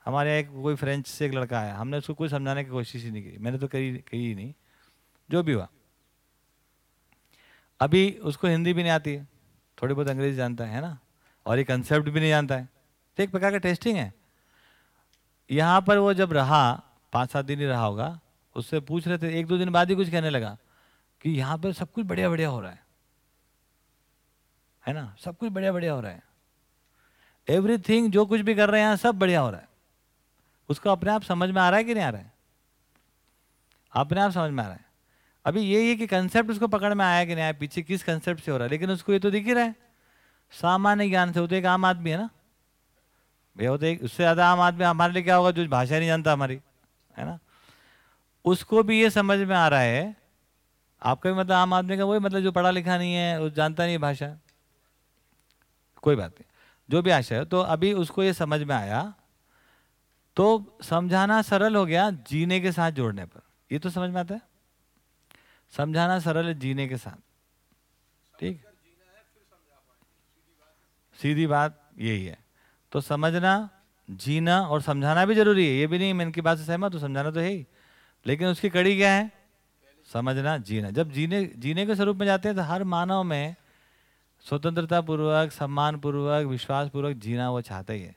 हमारे यहाँ एक, कोई फ्रेंच से एक लड़का आया, हमने उसको कुछ समझाने की कोशिश ही नहीं की। मैंने तो कही कही ही नहीं। जो भी हुआ। अभी उसको हिंदी भी नहीं आती है। थोड़ी बहुत अंग्रेज़ी जानता है ना? और ये कंसेप्ट भी नहीं जानता है। तो एक प्रकार का टेस्टिंग है। यहाँ पर वो जब रहा, पाँच सात दिन ही रहा होगा उससे पूछ रहे थे, एक दो दिन बाद ही कुछ कहने लगा कि यहाँ पर सब कुछ बढ़िया बढ़िया हो रहा है। है ना? सब कुछ बढ़िया बढ़िया हो रहा है। एवरीथिंग जो कुछ भी कर रहे हैं सब बढ़िया हो रहा है। उसको अपने आप समझ में आ रहा है कि नहीं आ रहा है? अपने आप समझ में आ रहा है। अभी ये है कि कंसेप्ट उसको पकड़ में आया कि नहीं आया, पीछे किस कंसेप्ट से हो रहा है? लेकिन उसको ये तो दिख ही रहा है। सामान्य ज्ञान से, वो तो एक आम आदमी है ना? भैया वो तो एक, उससे ज़्यादा आम आदमी हमारे लिए क्या होगा जो भाषा नहीं जानता हमारी? है ना? उसको भी ये समझ में आ रहा है, आपका भी मतलब आम आदमी का वही मतलब जो पढ़ा लिखा नहीं है, वो जानता नहीं भाषा। कोई बात नहीं। जो भी आशा है तो अभी उसको ये समझ में आया। तो समझाना सरल हो गया जीने के साथ जोड़ने पर। ये तो समझ में आता है? समझाना सरल है जीने के साथ। ठीक? सीधी बात यही है। तो समझना, जीना और समझाना भी ज़रूरी है, ये भी नहीं मैं इनकी बात से सहमत हूँ, समझाना तो है ही। लेकिन उसकी कड़ी क्या है? समझना, जीना। जब जीने जीने के स्वरूप में जाते हैं तो हर मानव में स्वतंत्रता पूर्वक, सम्मान पूर्वक, विश्वास पूर्वक जीना वो चाहते ही है।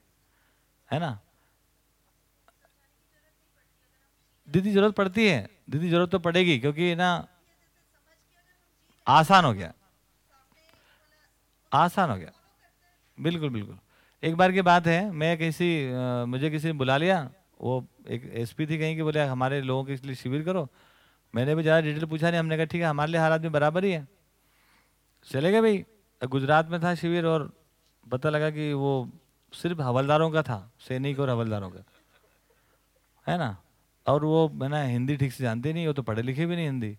है ना? दीदी, ज़रूरत पड़ती है। दीदी, ज़रूरत तो पड़ेगी, क्योंकि ना आसान हो गया। आसान हो गया। बिल्कुल बिल्कुल। एक बार की बात है, मैं किसी मुझे किसी ने बुला लिया। वो एक एसपी थी कहीं कि बोले, हमारे लोगों के लिए शिविर करो। मैंने भी ज़्यादा डिटेल पूछा नहीं, हमने कहा, ठीक है, हमारे लिए हर आदमी बराबर ही है। चले गए भाई। गुजरात में था शिविर और पता लगा कि वो सिर्फ़ हवलदारों का था, सैनिक और हवलदारों का। है ना? और वो मैंने हिंदी ठीक से जानते नहीं, वो तो पढ़े लिखे भी नहीं हिंदी।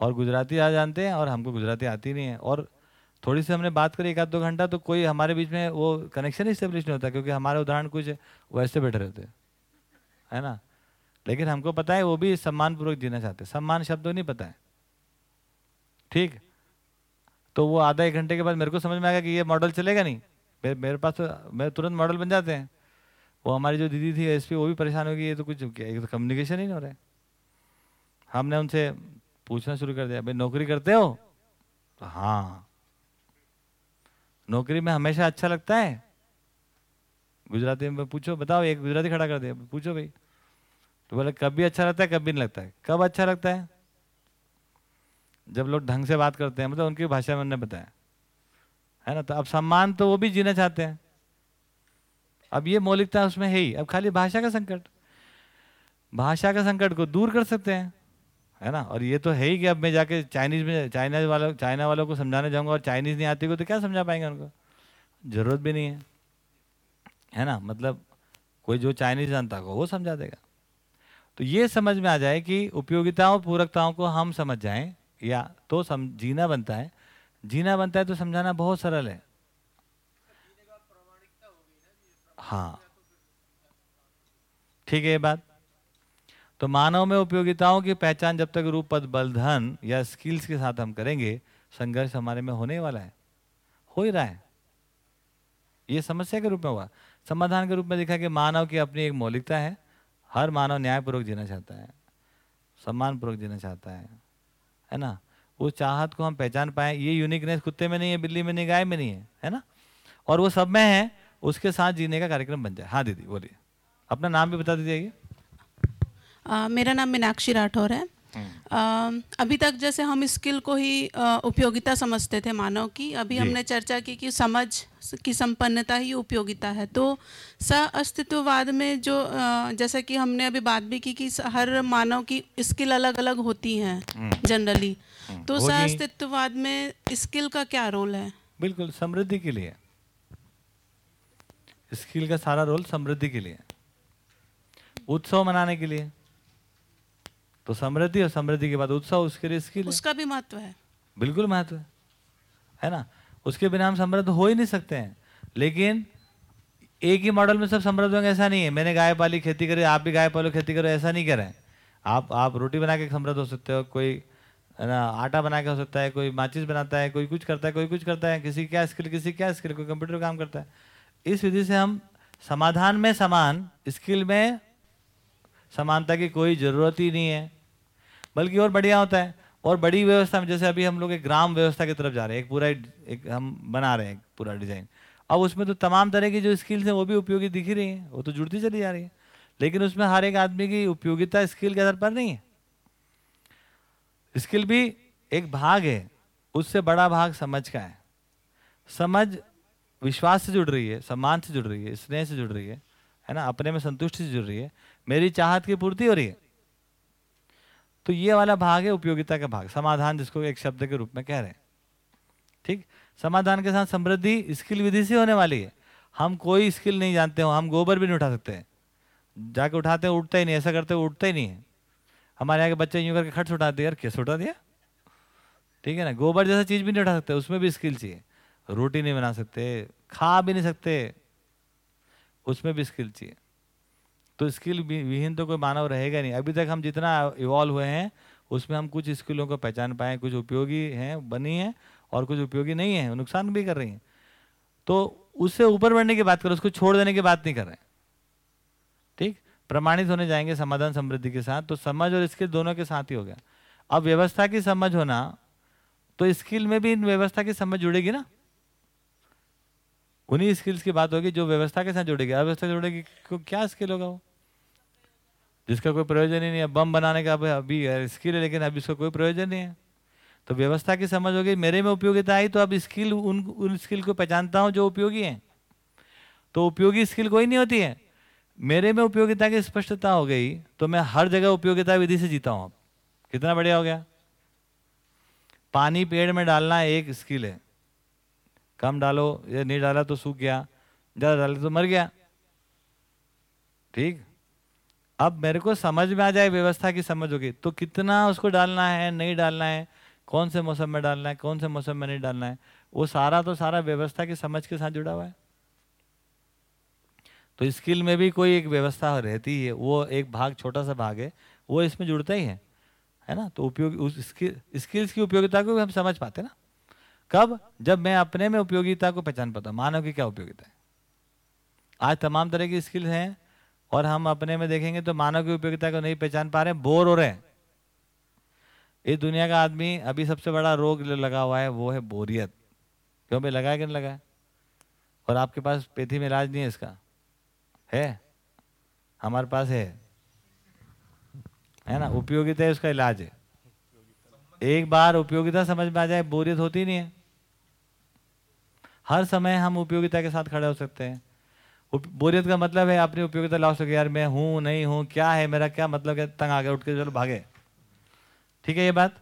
और गुजराती आ जानते हैं और हमको गुजराती आती नहीं है। और थोड़ी सी हमने बात करी एक आध दो घंटा तो कोई हमारे बीच में वो कनेक्शन ही स्टेब्लिश नहीं होता, क्योंकि हमारे उदाहरण कुछ वैसे बैठे रहते है। ना? लेकिन हमको पता है वो भी सम्मानपूर्वक जीना चाहते सम्मान शब्द नहीं पता है। ठीक? तो वो आधा एक घंटे के बाद मेरे को समझ में आया कि ये मॉडल चलेगा नहीं। मेरे, मेरे पास तो मेरे तुरंत मॉडल बन जाते हैं। वो हमारी जो दीदी थी एसपी वो भी परेशान हो गई ये तो कुछ तो कम्युनिकेशन ही नहीं हो रहा है। हमने उनसे पूछना शुरू कर दिया भाई नौकरी करते हो? तो हाँ। नौकरी में हमेशा अच्छा लगता है। गुजराती में पूछो, बताओ, एक गुजराती खड़ा कर दिया, पूछो भाई। तो बोले कभी अच्छा लगता है कभी नहीं लगता है। कब अच्छा लगता है? जब लोग ढंग से बात करते हैं मतलब उनकी भाषा में उन्होंने बताया। है ना? तो अब सम्मान तो वो भी जीना चाहते हैं। अब ये मौलिकता उसमें है ही। अब खाली भाषा का संकट। भाषा का संकट को दूर कर सकते हैं। है ना? और ये तो है ही कि अब मैं जाके चाइनीज़ में, चाइना वालों चाइना वालों को समझाने जाऊँगा और चाइनीज़ नहीं आती को तो क्या समझा पाएँगे उनको? ज़रूरत भी नहीं है। है ना? मतलब कोई जो चाइनीज़ जनता को, वो समझा देगा। तो ये समझ में आ जाए कि उपयोगिताओं, पूरकताओं को हम समझ जाएँ, या तो सम, जीना बनता है। जीना बनता है तो समझाना बहुत सरल है। हाँ। ठीक है, ये बात? तो मानव में उपयोगिताओं की पहचान जब तक रूप, पद, बल, धन या स्किल्स के साथ हम करेंगे, संघर्ष हमारे में होने वाला है। हो ही रहा है। ये समस्या के रूप में हुआ। समाधान के रूप में देखा कि मानव की अपनी एक मौलिकता है। हर मानव न्यायपूर्वक जीना चाहता है, सम्मानपूर्वक जीना चाहता है है ना? उस चाहत को हम पहचान पाए, ये यूनिकनेस कुत्ते में नहीं है, बिल्ली में नहीं, गाय में नहीं है है ना? और वो सब में है, उसके साथ जीने का कार्यक्रम बन जाए। हाँ दीदी, बोलिए। अपना नाम भी बता दीजिए मेरा नाम मीनाक्षी राठौर है। अभी तक जैसे हम स्किल को ही उपयोगिता समझते थे मानव की अभी हमने चर्चा की कि समझ की संपन्नता ही उपयोगिता है। तो स अस्तित्ववाद में जो जैसा कि हमने अभी बात भी की कि हर मानव की स्किल अलग अलग होती हैं जनरली हम्म। हम्म। तो स अस्तित्ववाद में स्किल का क्या रोल है? बिल्कुल समृद्धि के लिए। स्किल का सारा रोल समृद्धि के लिए। उत्सव मनाने के लिए। तो समृद्धि और समृद्धि के बाद उत्सव उसके लिए स्किल उसका भी महत्व है। बिल्कुल महत्व है। है ना? उसके बिना हम समृद्ध हो ही नहीं सकते हैं। लेकिन एक ही मॉडल में सब समृद्ध होंगे ऐसा नहीं है। मैंने गाय पाली खेती करी आप भी गाय पालो खेती करो ऐसा नहीं करें। आप आप रोटी बना के समृद्ध हो सकते हो कोई ना आटा बना के हो सकता है कोई माचिस बनाता है कोई कुछ करता है कोई कुछ करता है किसी क्या स्किल किसी क्या स्किल कोई कंप्यूटर काम करता है। इस विधि से हम समाधान में समान स्किल में समानता की कोई ज़रूरत ही नहीं है। बल्कि और बढ़िया होता है। और बड़ी व्यवस्था में, जैसे अभी हम लोग एक ग्राम व्यवस्था की तरफ़ जा रहे हैं, एक पूरा एक हम बना रहे हैं पूरा डिज़ाइन। अब उसमें तो तमाम तरह की जो स्किल्स हैं, वो भी उपयोगी दिख ही रही हैं, वो तो जुड़ती चली जा रही है। लेकिन उसमें हर एक आदमी की उपयोगिता स्किल के आधार पर नहीं है। स्किल भी एक भाग है, उससे बड़ा भाग समझ का है। समझ विश्वास से जुड़ रही है, सम्मान से जुड़ रही है, स्नेह से जुड़ रही है है ना? अपने में संतुष्टि से जुड़ रही है। मेरी चाहत की पूर्ति हो रही है। तो ये वाला भाग है उपयोगिता का भाग। समाधान जिसको एक शब्द के रूप में कह रहे हैं। ठीक? समाधान के साथ समृद्धि स्किल विधि से होने वाली है। हम कोई स्किल नहीं जानते हो, हम गोबर भी नहीं उठा सकते। जाके उठाते हैं, उठता ही नहीं, ऐसा करते उठता ही नहीं है। हमारे यहाँ के बच्चे यूँ करके खट उठाते यार कैसे उठा दिया? ठीक है ना? गोबर जैसा चीज़ भी नहीं उठा सकते, उसमें भी स्किल चाहिए। रोटी नहीं बना सकते, खा भी नहीं सकते, उसमें भी स्किल चाहिए। तो स्किल विहीन तो कोई मानव रहेगा नहीं। अभी तक हम जितना इवॉल्व हुए हैं, उसमें हम कुछ स्किलों को पहचान पाए, कुछ उपयोगी हैं, बनी हैं और कुछ उपयोगी नहीं है, नुकसान भी कर रही हैं। तो उससे ऊपर बढ़ने की बात करें, उसको छोड़ देने की बात नहीं कर रहे ठीक? प्रमाणित होने जाएँगे समाधान समृद्धि के साथ तो समझ और स्किल दोनों के साथ ही हो गया। अब व्यवस्था की समझ होना तो स्किल में भी इन व्यवस्था की समझ जुड़ेगी ना? उन्हीं स्किल्स की बात होगी जो व्यवस्था के साथ जुड़ेगी। अव्यवस्था जुड़ेगी क्या स्किल होगा वो? जिसका कोई प्रयोजन ही नहीं है। बम बनाने का अभी स्किल है लेकिन अभी इसका कोई प्रयोजन नहीं है। तो व्यवस्था की समझ होगी, मेरे में उपयोगिता आई तो अब स्किल उन उन स्किल को पहचानता हूँ जो उपयोगी हैं। तो उपयोगी स्किल कोई नहीं होती है। मेरे में उपयोगिता की स्पष्टता हो गई तो मैं हर जगह उपयोगिता विधि से जीता हूँ अब। कितना बढ़िया हो गया। पानी पेड़ में डालना एक स्किल है। कम डालो या नहीं डाला तो सूख गया, ज़्यादा डाले तो मर गया। ठीक? अब मेरे को समझ में आ जाए व्यवस्था की समझ होगी तो कितना उसको डालना है, नहीं डालना है, कौन से मौसम में डालना है, कौन से मौसम में नहीं डालना है, वो सारा तो सारा व्यवस्था की समझ के साथ जुड़ा हुआ है। तो स्किल में भी कोई एक व्यवस्था रहती है, वो एक भाग, छोटा सा भाग है, वो इसमें जुड़ता ही है है ना? तो उपयोग, उस स्किल, स्किल्स की उपयोगिता को भी हम समझ पाते ना। कब? जब मैं अपने में उपयोगिता को पहचान पाता मानव की क्या उपयोगिता है? आज तमाम तरह की स्किल्स हैं और हम अपने में देखेंगे तो मानव की उपयोगिता को नहीं पहचान पा रहे, बोर हो रहे हैं। इस दुनिया का आदमी अभी सबसे बड़ा रोग लगा हुआ है, वो है बोरियत। क्यों भाई, लगा है कि नहीं लगा है? और आपके पास पेथी में इलाज नहीं है इसका? है? हमारे पास है। है ना? उपयोगिता है, उसका इलाज है। एक बार उपयोगिता समझ में आ जाए, बोरियत होती नहीं है। हर समय हम उपयोगिता के साथ खड़े हो सकते हैं। बोरियत का मतलब है अपनी उपयोगिता ला सके यार मैं हूँ नहीं हूँ क्या है मेरा क्या मतलब है तंग आ गया उठ के चलो भागे। ठीक है ये बात?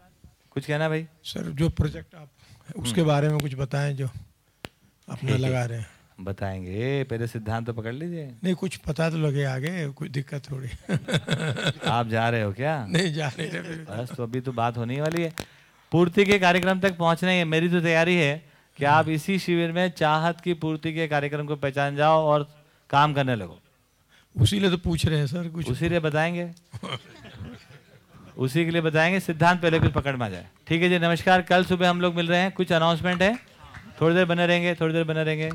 कुछ कहना भाई? सर जो प्रोजेक्ट आप उसके बारे में कुछ बताएँ जो अपना लगा रहे हैं। बताएँगे। पहले सिद्धांत तो पकड़ लीजिए। नहीं कुछ पता तो लगे आगे कुछ दिक्कत थोड़ी। आप जा रहे हो क्या? नहीं जा रहे। बस तो अभी तो बात होने वाली है। पूर्ति के कार्यक्रम तक पहुँचना ही है मेरी तो तैयारी है कि आप इसी शिविर में चाहत की पूर्ति के कार्यक्रम को पहचान जाओ और काम करने लगो। उसी लिए तो पूछ रहे हैं सर कुछ। उसी लिए बताएँगे। उसी के लिए बताएँगे सिद्धांत पहले कुछ पकड़ में आ जाए। ठीक है जी नमस्कार। कल सुबह हम लोग मिल रहे हैं कुछ अनाउंसमेंट है। थोड़ी देर बने रहेंगे थोड़ी देर बने रहेंगे।